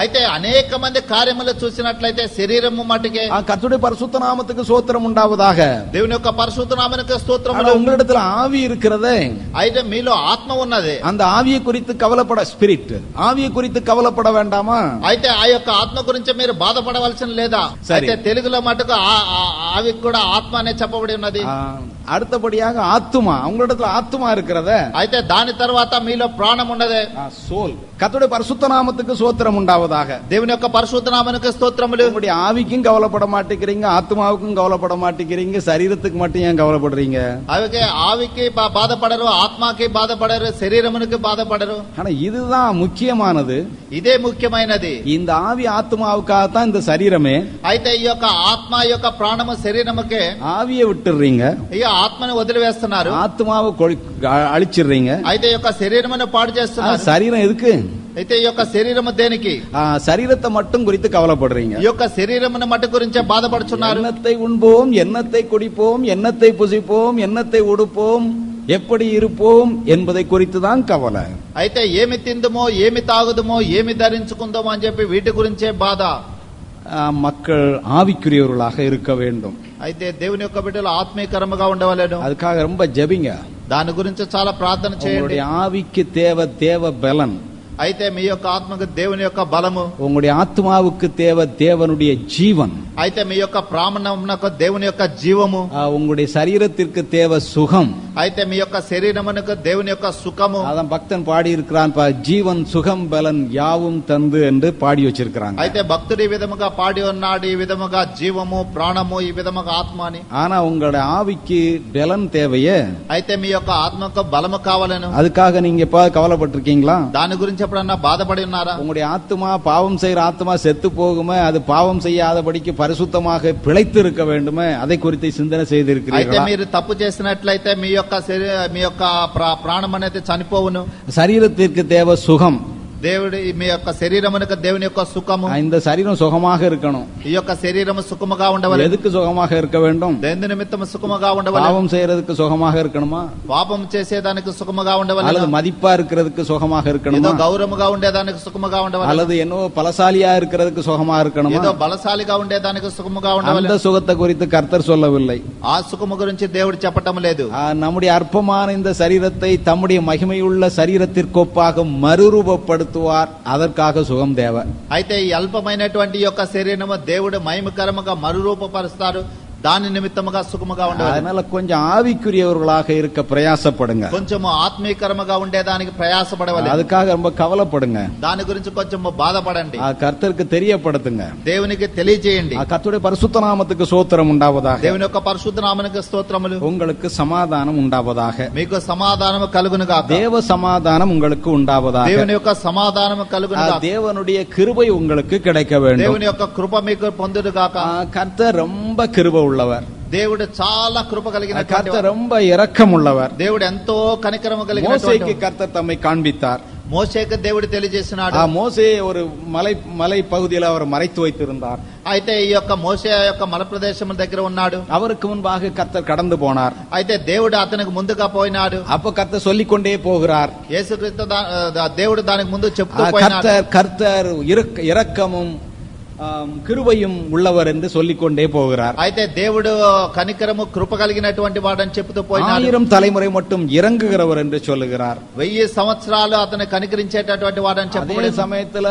అయితే అనేక మంది కార్యములు చూసినట్లయితే శరీరము మటుకే ஆ, கர்த்தருடைய பரிசுத்த நாமத்துக்கு சோத்திரம் உண்டாவதாக దేవుని యొక్క పరిశుద్ధ నామనికి ஆனா స్తోత్రములు உங்களிடத்துல ஆவி இருக்கிறதே అయితే మీలో ఆత్మ ఉన్నది அந்த ஆவியை குறித்து கவலைப்பட ஸ்பிரிட் ஆவியை குறித்து கவலைப்பட வேண்டாமா అయితే ఆ యొక్క ఆత్మ గురించి మీరు బాధపడవలసిన లేదా సరే. అయితే తెలుగులో మటుకు ఆ- ఆ- ఆవి కూడా ఆత్మ అనే చెప్పబడి ఉన్నది ஆ, அடுத்தபடியாக ஆத்துமா உங்களிடத்துல ஆத்துமா இருக்கிறதே అయితే దాని తర్వాత మీలో ప్రాణం ఉన్నదే சோல் కతుడి పరిశుద్ధ నామத்துக்கு சோத்திரம் உண்டாவதாக. தேவன் యొక్క పరిశుద్ధ నామానికి స్తోత్రములు உங்களுடைய ஆவிக்கும் கவலைப்பட மாட்டேங்கிறீங்க ஆத்மாவுக்கும் கவலைப்பட மாட்டேங்கிறீங்க சரீரத்துக்கு மட்டும் ஏன் கவலைப்படுறீங்க? அதுக்கு ஆவிக்கு பாதப்படறோ ஆத்மாக்கே பாதப்படறோ சரீரமனுக்கு பாதப்படறோ? ஆனா இதுதான் முக்கியமானது. இதே முக்கியமானது. இந்த ஆவி ஆத்மாவுக்காக தான் இந்த சரீரமே. అయితే ఈ యొక్క ఆత్మ యొక్క ప్రాణము శరీరముకే ఆవియ విట్టుర్రీங்க అయ్యో ఆత్మను వదిలివేస్తున్నారు ఆత్మావు అలిచిర్రీங்க అయితే యొక్క శరీరమును పాడు చేస్తున్నారు శరీరం అయితే ఈ యొక్క శరీరము దేనికి ஆ, சரீரத்தை மட்டும் குறித்து கவலைப்படுறீங்க ఈ యొక్క శరీరమును మట్టి గురించే బాధపడుచున్నారు எண்ணத்தை உண்போம் எண்ணத்தை குடிப்போம் எண்ணத்தை புசிப்போம் எண்ணத்தை உடுப்போம் எப்படி இருப்போம் என்பதை குறித்து தான் கவலை అయితే ఏమి తిందుమో ఏమి తాగుదుమో ఏమి ధరించుకుందామో అని చెప్పి వీటి గురించే బాధ ஆ, மக்கள் ஆவிக்குரியவர்களாக இருக்க வேண்டும் అయితే దేవుని యొక్క బిడ్డలు ఆత్మీయకరముగా ఉండవలేను அதுக்காக ரொம்ப ஜெபிங்க దాని గురించి చాలా ప్రార్థన చేయండి உங்களுடைய ஆவிக்கு தேவை தேவ பலன் అయితే మీ యొక్క ఆత్మకు దేవుని యొక్క బలము உங்களுடைய ஆத்மாவுக்கு தேவை தேவனுடைய ஜீவன் అయితే మీ యొక్క ప్రాణమునకు దేవుని యొక్క జీవము ஆ, உங்களுடைய சரீரத்திற்கு தேவை சுகம் అయితే మీ యొక్క శరీరమునకు దేవుని యొక్క సుఖము அதான் பக்தன் பாடி இருக்கிறான் பா, ஜீவன் சுகம் பலன் யாவும் தந்து என்று பாடி வச்சிருக்கிறாங்க అయితే భక్తుడు ఈ విధముగా పాడి ఉన్నాడు ఈ విధముగా జీవము ప్రాణము ఈ విధముగా ఆత్మ అని ஆனா உங்களுடைய ஆவிக்கு பலன் தேவையே అయితే మీ యొక్క ఆత్మకు బలము కావాలను அதுக்காக நீங்க இப்ப கவலைப்பட்டிருக்கீங்களா దాని గురించి ఎప్పుడన్నా బాధపడి ఉన్నారా உங்களுடைய ஆத்மா பாவம் செய்யற ஆத்மா செத்து போகுமே அது பாவம் செய்யாதபடிக்கு பரிசுத்தமாக பிழைத்து இருக்க வேண்டுமே அதை குறித்து சிந்தனை అయితే செய்திருக்கிறீர்களா మీరు తప్పు చేసినట్లయితే మీ యొక్క శరీ మీ యొక్క ప్రా- ప్రాణం అనేది చనిపోవును சரீரத்திற்கு தேவை சுகம் దేవుడి మీ యొక్క శరీరమునకు దేవుని యొక్క సుఖము இந்த சரீரம் சுகமாக இருக்கணும் ఈ యొక్క శరీరము సుఖముగా ఉండవలేదు எதுக்கு சுகமாக இருக்க வேண்டும் దేని నిమిత్తము సుఖముగా ఉండవలేదు பாவம் செய்யறதுக்கு சுகமாக இருக்கணுமா పాపం చేసేదానికి సుఖముగా அல்லது ఉండవలేదు மதிப்பா இருக்கிறதுக்கு சுகமாக ఏదో இருக்கணுமா గౌరవముగా ఉండేదానికి సుఖముగా ఉండవలేదు அல்லது என்னவோ பலசாலியா இருக்கிறதுக்கு சுகமா இருக்கணுமா ఏదో బలశాలిగా ఉండేదానికి సుఖముగా அந்த ఉండవలేదు சுகத்தை குறித்து கர்த்தர் சொல்லவில்லை ఆ సుఖము గురించి దేవుడు చెప్పటం లేదు ஆ, நம்முடைய அற்பமான இந்த சரீரத்தை தம்முடைய மகிமையுள்ள சரீரத்திற்கு ஒப்பாக மறுரூபப்படுத்துவார் அதற்காக சுகம் தேவை అయితే ఈ అల్పమైనటువంటి ఈ యొక్క శరీరము దేవుడు మహిమకరముగా మరురూపపరుస్తారు దాని నిమిత్తముగా సుఖముగా ఉండవాలి அதனால கொஞ்சம் ஆவிக்குரியவர்களாக இருக்க பிரயாசப்படுங்க కొంచెము ఆత్మీకరముగా ఉండేదానికి ప్రయాసపడవాలి அதுக்காக ரொம்ப கவலைப்படுங்க దాని గురించి కొంచెము బాధపడండి ஆ, கர்த்தருக்கு தெரியப்படுத்துங்க దేవునికి తెలియజేయండి ஆ, கர்த்தருடைய பரிசுத்த நாமத்துக்கு சோத்திரம் உண்டாவதாக దేవుని యొక్క పరిశుద్ధ నామనికి స్తోత్రములు உங்களுக்கு சமாதானம் உண்டாவதாக మీకు సమాధానము కలుగును గాక தேவ சமாதானம் உங்களுக்கு உண்டாவதாக దేవుని యొక్క సమాధానము కలుగును ஆ, గాక தேவனுடைய கிருபை உங்களுக்கு கிடைக்க வேண்டும் దేవుని యొక్క కృప మీకు పొందుడు గాక ஆ, கர்த்தர் ரொம்ப கிருபை உள்ளவர் దేవుడు చాలా కృప కలిగిన கர்த்தர் ரொம்ப இரக்கம் உள்ளவர் దేవుడు ఎంతో కనికరము కలిగిన மோசேக்கு கர்த்தர் தம்மை காண்பித்தார் మోసేకు దేవుడు తెలియజేస్తున్నాడు ஆ, மோசே ஒரு மலை மலை பகுதியில் அவர் மறைத்து வைத்திருந்தார் అయితే ఈ యొక్క మోసే యొక్క మల ప్రదేశం దగ్గర ఉన్నాడు அவருக்கு முன்பாக கர்த்தர் கடந்து போனார் అయితే దేవుడు అతనికి ముందుగా పోయినాడు அப்ப கர்த்தர் சொல்லிக்கொண்டே போகிறார் యేసుక్రీస్తు దా- ఆ, దేవుడు దానికి ముందు చెప్తూ ஆ, పోయినాడు கர்த்தர் கர்த்தர் இறக்க- இரக்கமும் ஆம், கிருபையும் உள்ளவர் என்று சொல்லிக்கொண்டே போகிறார் అయితే దేవుడు కనికరము కృప కలిగినటువంటి వాడని చెప్తూ పోయినాడు ஆயிரம் தலைமுறை மட்டும் இறங்குகிறவர் என்று சொல்லுகிறார் వెయ్యి సంవత్సరాలు అతను కనికరించేటటువంటి వాడని அதே చెప్పబడి சமயத்துல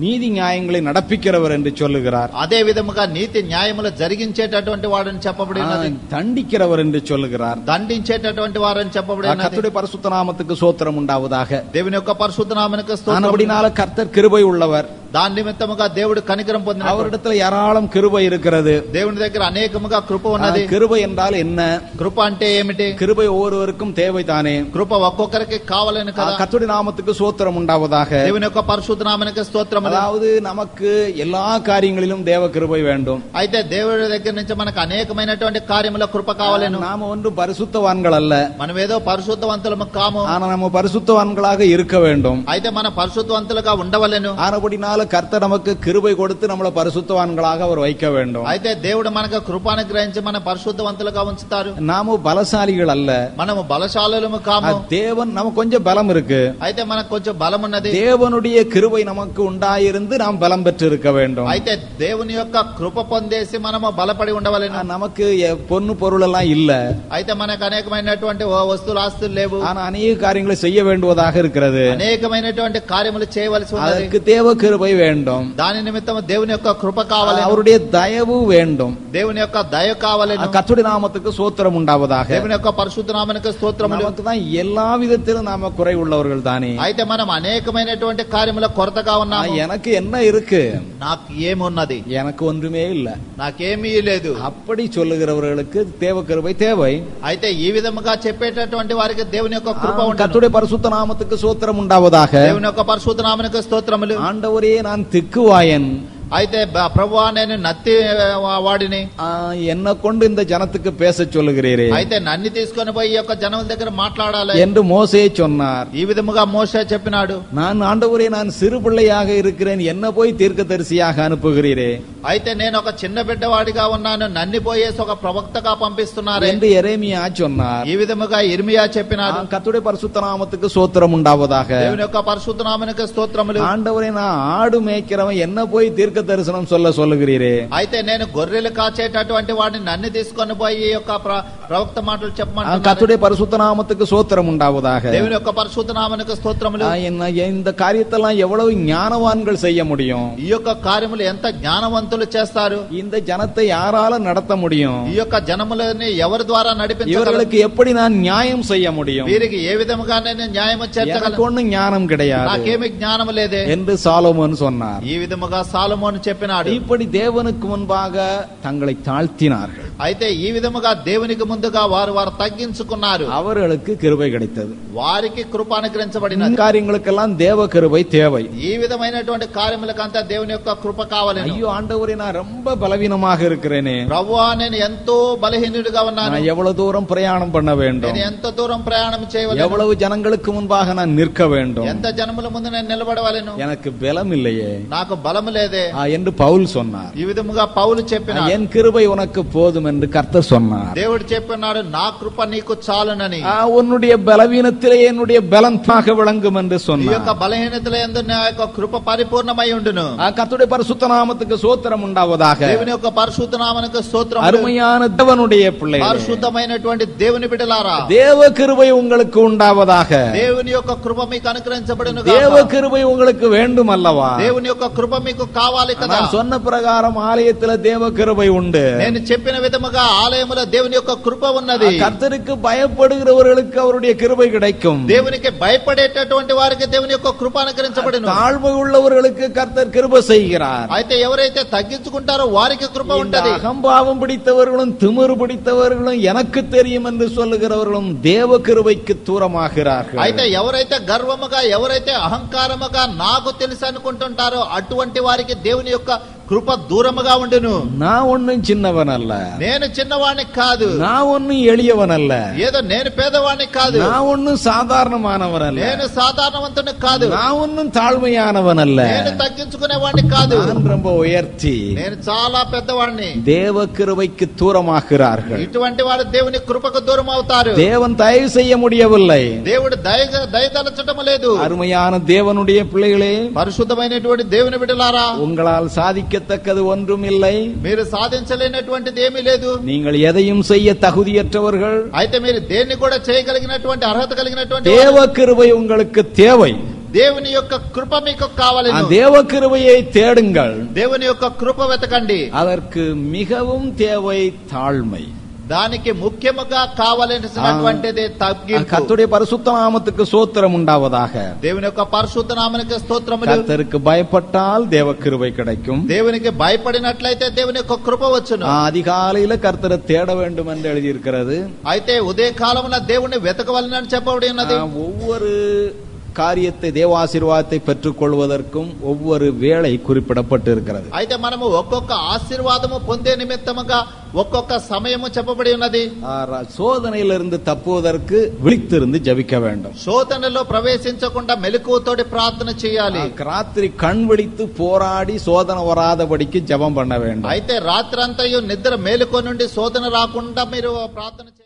நீதி நியாயங்களை நடப்பிக்கிறவர் என்று சொல்லுகிறார் అదే విధముగా నీతి న్యాయములు జరిగించేటటువంటి వాడని చెప్పబడి ஆ, ఉన్నది தண்டிக்கிறவர் என்று சொல்லுகிறார் దండించేటటువంటి వారని చెప్పబడి ஆ, ఉన్నది கர்த்தருடைய பரிசுத்த நாமத்துக்கு சோத்திரம் உண்டாவதாக దేవుని యొక్క పరిశుద్ధ నామనికి స్తోత్రం ஆனபடினால கர்த்தர் கிருபை உள்ளவர் దాని నిమిత్తముగా దేవుడు కనికరం పొందిన அவரிடத்துல ஏராளம் கிருபை இருக்கிறது దేవుని దగ్గర అనేకముగా కృప ஆ, ఉన్నది கிருபை என்றால் என்ன కృప అంటే ఏమిటి கிருபை ஒவ்வொருவருக்கும் தேவைதானே కృప ఒక్కొక్కరికి కావాలని ஆ, కదా கர்த்தருடைய நாமத்துக்கு சோத்திரம் உண்டாவதாக దేవుని యొక్క పరిశుద్ధ నామనికి స్తోత్రం அதாவது நமக்கு எல்லா காரியங்களிலும் தேவ கிருபை வேண்டும் అయితే దేవుడి దగ్గర నుంచి మనకు అనేకమైనటువంటి కార్యముల కృప కావాలను நாம ஒன்றும் பரிசுத்தவான்கள் அல்ல మనం ఏదో పరిశుద్ధవంతులము కాము ஆனா நம்ம பரிசுத்தவான்களாக இருக்க வேண்டும் అయితే మన పరిశుద్ధవంతులుగా ఉండవలెను ஆனபடினால கர்த்தர் நமக்கு கிருபை கொடுத்து நம்மளை பரிசுத்தவான்களாக அவர் வைக்க வேண்டும் అయితే దేవుడు మనకు కృపాను గ్రహించి మన పరిశుద్ధవంతులుగా ఉంచుతారు நாம பலசாலிகள் அல்ல మనము బలశాలులము ஆ, కాము தேவன் நமக்கு கொஞ்சம் பலம் இருக்கு అయితే మనకు కొంచెం బలం ఉన్నది தேவனுடைய கிருபை நமக்கு உண்டாயிருந்து நாம் பலம் பெற்று இருக்க வேண்டும் అయితే దేవుని యొక్క కృప పొందేసి మనము బలపడి ஆ, ఉండవలెను நமக்கு எ- பொண்ணு பொருள் எல்லாம் இல்ல అయితే మనకు అనేకమైనటువంటి ఓ వస్తువులు ఆస్తులు లేవు ஆனா அநேக காரியங்களை செய்ய வேண்டுவதாக இருக்கிறது అనేకమైనటువంటి కార్యములు చేయవలసి ఉన్నది அதற்கு தேவ கிருபை வேண்டும் దాని నిమిత్తం దేవుని యొక్క కృప కావాలి அவருடைய தயவு வேண்டும் దేవుని యొక్క దయ కావాలను கத்துடைய நாமத்துக்கு சோத்திரம் உண்டாவதாக దేవుని యొక్క పరిశుద్ధ నామనికి స్తోత్రములు நமக்கு தான் எல்லா விதத்திலும் நாம குறை உள்ளவர்கள் தானே అయితే మనం అనేకమైనటువంటి కార్యముల కొరతగా ஆ, ఉన్నాము எனக்கு என்ன இருக்கு నాకు ఏమున్నది எனக்கு ஒன்றுமே இல்ல నాకేమీ లేదు அப்படி சொல்லுகிறவர்களுக்கு தேவ கிருபை தேவை అయితే ఈ విధముగా చెప్పేటటువంటి వారికి దేవుని యొక్క కృప ஆ, ఉంటుంది கர்த்தருடைய பரிசுத்த நாமத்துக்கு சோத்திரம் உண்டாவதாக దేవుని యొక్క పరిశుద్ధ నామనికి స్తోత్రములు ஆண்டவரே நான் திக்குவாயன் అయితే ప్రభు నేను నత్తి వాడిని ஆ, என்னை கொண்டு இந்த ஜனத்துக்கு பேச சொல்லுகிறீரே అయితే నన్ను తీసుకొని పోయి ఈ యొక్క జనముల దగ్గర మాట్లాడాలి என்று மோசே சொன்னார் ఈ విధముగా మోసే చెప్పినాడు நான் ஆண்டவரே நான் சிறு பிள்ளையாக இருக்கிறேன் என்ன போய் தீர்க்கதரிசியாக அனுப்புகிறீரே అయితే నేను ఒక చిన్న బిడ్డవాడిగా ఉన్నాను నన్ను పోయేసి ఒక ప్రవక్తగా పంపిస్తున్నారే என்று எரேமியா சொன்னார் ఈ విధముగా ఇర్మియా చెప్పినాడు ஆ, கர்த்தருடைய பரிசுத்த நாமத்துக்கு சோத்திரம் உண்டாவதாக దేవుని యొక్క పరిశుద్ధ నామనికి స్తోత్రములు ஆண்டவரே நான் ஆடு மேய்க்கிறவன் என்ன போய் தீர்க்க தரிசனம் சொல்ல சொல்லுகிறீரே అయితే నేను గొర్రెలు కాచేటటువంటి వాడిని నన్ను తీసుకొని పోయి ఈ యొక్క ప్ర- ప్రవక్త మాటలు ஆ, చెప్పమంటున్నాడు கர்த்தருடைய பரிசுத்த நாமத்துக்கு சோத்திரம் உண்டாவதாக దేవుని యొక్క పరిశుద్ధ నామనికి స్తోత్రములు ஆ, என்ன இந்த காரியத்தெல்லாம் எவ்வளவு ஞானவான்கள் செய்ய முடியும் ఈ యొక్క కార్యములు ఎంత జ్ఞానవంతులు చేస్తారు இந்த ஜனத்தை யாரால நடத்த முடியும் ఈ యొక్క జనములని ఎవరి ద్వారా నడిపించగలరు இவர்களுக்கு எப்படி நான் நியாயம் செய்ய முடியும் వీరికి ఏ విధముగా నేను న్యాయం எனக்கு చేర్చగలను ஒண்ணும் ஞானம் கிடையாது నాకేమి జ్ఞానం లేదే என்று சாலோமோன் சொன்னார் ఈ విధముగా సాలమోను చెప్పినాడు இப்படி தேவனுக்கு முன்பாக தங்களை தாழ்த்தினார்கள் అయితే ఈ విధముగా దేవునికి ముందుగా వారు వారు తగ్గించుకున్నారు அவர்களுக்கு கிருபை கிடைத்தது వారికి కృప இந்த అనుగ్రహించబడినది காரியங்களுக்கெல்லாம் தேவ கிருபை தேவை ఈ విధమైనటువంటి కార్యములకంతా దేవుని యొక్క కృప కావాలి ஐயோ ஆண்டவரே நான் ரொம்ப பலவீனமாக இருக்கிறேனே ప్రభువా నేను ఎంతో బలహీనుడిగా ఉన్నాను நான் எவ்வளவு தூரம் பிரயாணம் பண்ண வேண்டும் నేను ఎంత దూరం ప్రయాణం చేయవలను எவ்வளவு ஜனங்களுக்கு முன்பாக நான் நிற்க வேண்டும் ఎంత జనముల ముందు నేను నిలబడవలను எனக்கு பலம் இல்லையே నాకు బలము లేదే ஆ, என்று பவுல் சொன்னார் ఈ విధముగా పౌలు చెప్పిన என் கிருபை உனக்கு போதும் என்று கர்த்தர் சொன்னார் దేవుడు చెప్పినాడు నా కృప నీకు చాలునని ஆ, உன்னுடைய பலவீனத்திலே என்னுடைய பலமாக விளங்கும் என்று ఈ சொன்னார் యొక్క బలహీనతల ఎందు నా యొక్క కృప పరిపూర్ణమై ఉండును ஆ, கர்த்தருடைய பரிசுத்த நாமத்துக்கு சோத்திரம் உண்டாவதாக దేవుని యొక్క పరిశుద్ధ నామనకు స్తోత్రం அருமையான தேவனுடைய பிள்ளை పరిశుద్ధమైనటువంటి దేవుని బిడ్డలారా தேவ கிருபை உங்களுக்கு உண்டாவதாக దేవుని యొక్క కృప మీకు అనుగ్రహించబడును தேவ கிருபை உங்களுக்கு வேண்டும் அல்லவா దేవుని యొక్క కృప మీకు కావాలి కావాలి కదా நான் சொன்ன பிரகாரம் ஆலயத்துல தேவ கிருபை உண்டு నేను చెప్పిన విధముగా ఆలయములో దేవుని యొక్క కృప ఉన్నది கர்த்தருக்கு பயப்படுகிறவர்களுக்கு அவருடைய கிருபை கிடைக்கும் దేవునికి భయపడేటటువంటి వారికి దేవుని యొక్క కృప అనుకరించబడిన தாழ்மை உள்ளவர்களுக்கு கர்த்தர் கிருபை செய்கிறார் అయితే ఎవరైతే తగ్గించుకుంటారో వారికి కృప இந்த ఉంటది அகம்பாவம் பிடித்தவர்களும் திமிரு பிடித்தவர்களும் எனக்கு தெரியும் என்று சொல்லுகிறவர்களும் தேவ கிருபைக்கு தூரமாகிறார்கள் అయితే ఎవరైతే గర్వముగా ఎవరైతే అహంకారముగా నాకు తెలుసు అనుకుంటుంటారో అటువంటి వారికి దేవుని యొక్క కృప దూరముగా ఉండును நான் ஒன்னும் சின்னவன் அல்ல నేను చిన్నవాణ్ణి కాదు நான் ஒன்னும் எளியவன் அல்ல ఏదో నేను పేదవాణ్ణి కాదు நான் ஒன்னும் சாதாரணமானவன் அல்ல నేను సాధారణవంతుని కాదు நான் ஒன்னும் தாழ்மையானவன் அல்ல నేను తగ్గించుకునేవాడిని కాదు நான் ரொம்ப உயர்த்தி నేను చాలా పెద్దవాడిని தேவ கிருபைக்கு தூரமாகிறார்கள் ఇటువంటి వాడు దేవుని కృపకు దూరం అవుతారు தேவன் தயவு செய்ய முடியவில்லை దేవుడు దయ దయతలచటం లేదు அருமையான தேவனுடைய பிள்ளைகளே పరిశుద్ధమైనటువంటి దేవుని బిడ్డలారా உங்களால் சாதிக்கத்தக்கது ஒன்றும் இல்லை మీరు సాధించలేనటువంటిది ఏమీ లేదు நீங்கள் எதையும் செய்ய தகுதியற்றவர்கள் అయితే మీరు దేన్ని కూడా చేయగలిగినటువంటి అర్హత కలిగినటువంటి தேவ கிருபை உங்களுக்கு தேவை దేవుని యొక్క కృప మీకు ఆ కావాలి தேவ கிருபையை தேடுங்கள் దేవుని యొక్క కృప వెతకండి அதற்கு மிகவும் தேவை தாழ்மை దానికి ముఖ్యముగా కావలసినటువంటిది తగ్గింపు கர்த்தருடைய பரிசுத்த நாமத்துக்கு சோத்திரம் உண்டாவதாக దేవుని యొక్క పరిశుద్ధ నామనికి స్తోత్రములు கர்த்தருக்கு பயப்பட்டால் தேவ கிருபை கிடைக்கும் దేవునికి భయపడినట్లయితే దేవుని యొక్క కృప వచ్చును ஆ, அதிகாலையில கர்த்தரை தேட வேண்டும் என்று எழுதியிருக்கிறது అయితే ఉదయ కాలమున దేవుని వెతకవలనని చెప్పబడి ఉన్నది ஆ, ஒவ்வொரு காரியத்தை தேவாசீர்வாதத்தை பெற்றுக் கொள்வதற்கும் ஒவ்வொரு வேளை குறிப்பிடப்பட்டு இருக்கிறது అయితే మనము ఒక్కొక్క ఆశీర్వాదము పొందే నిమిత్తముగా ఒక్కొక్క సమయము చెప్పబడి ఉన్నది ஆ, ர- சோதனையிலிருந்து தப்புவதற்கு விழித்திருந்து ஜபிக்க வேண்டும் శోధనలో ప్రవేశించకుండా మెలకువతోటి ప్రార్థన చేయాలి ஆ, ராத்திரி கண் விழித்து போராடி சோதனை வராதபடிக்கு ஜெபம் பண்ண வேண்டும் అయితే రాత్రంతయు నిద్ర మేలుకొని నుండి శోధన రాకుండా మీరు ప్రార్థన చేయాలి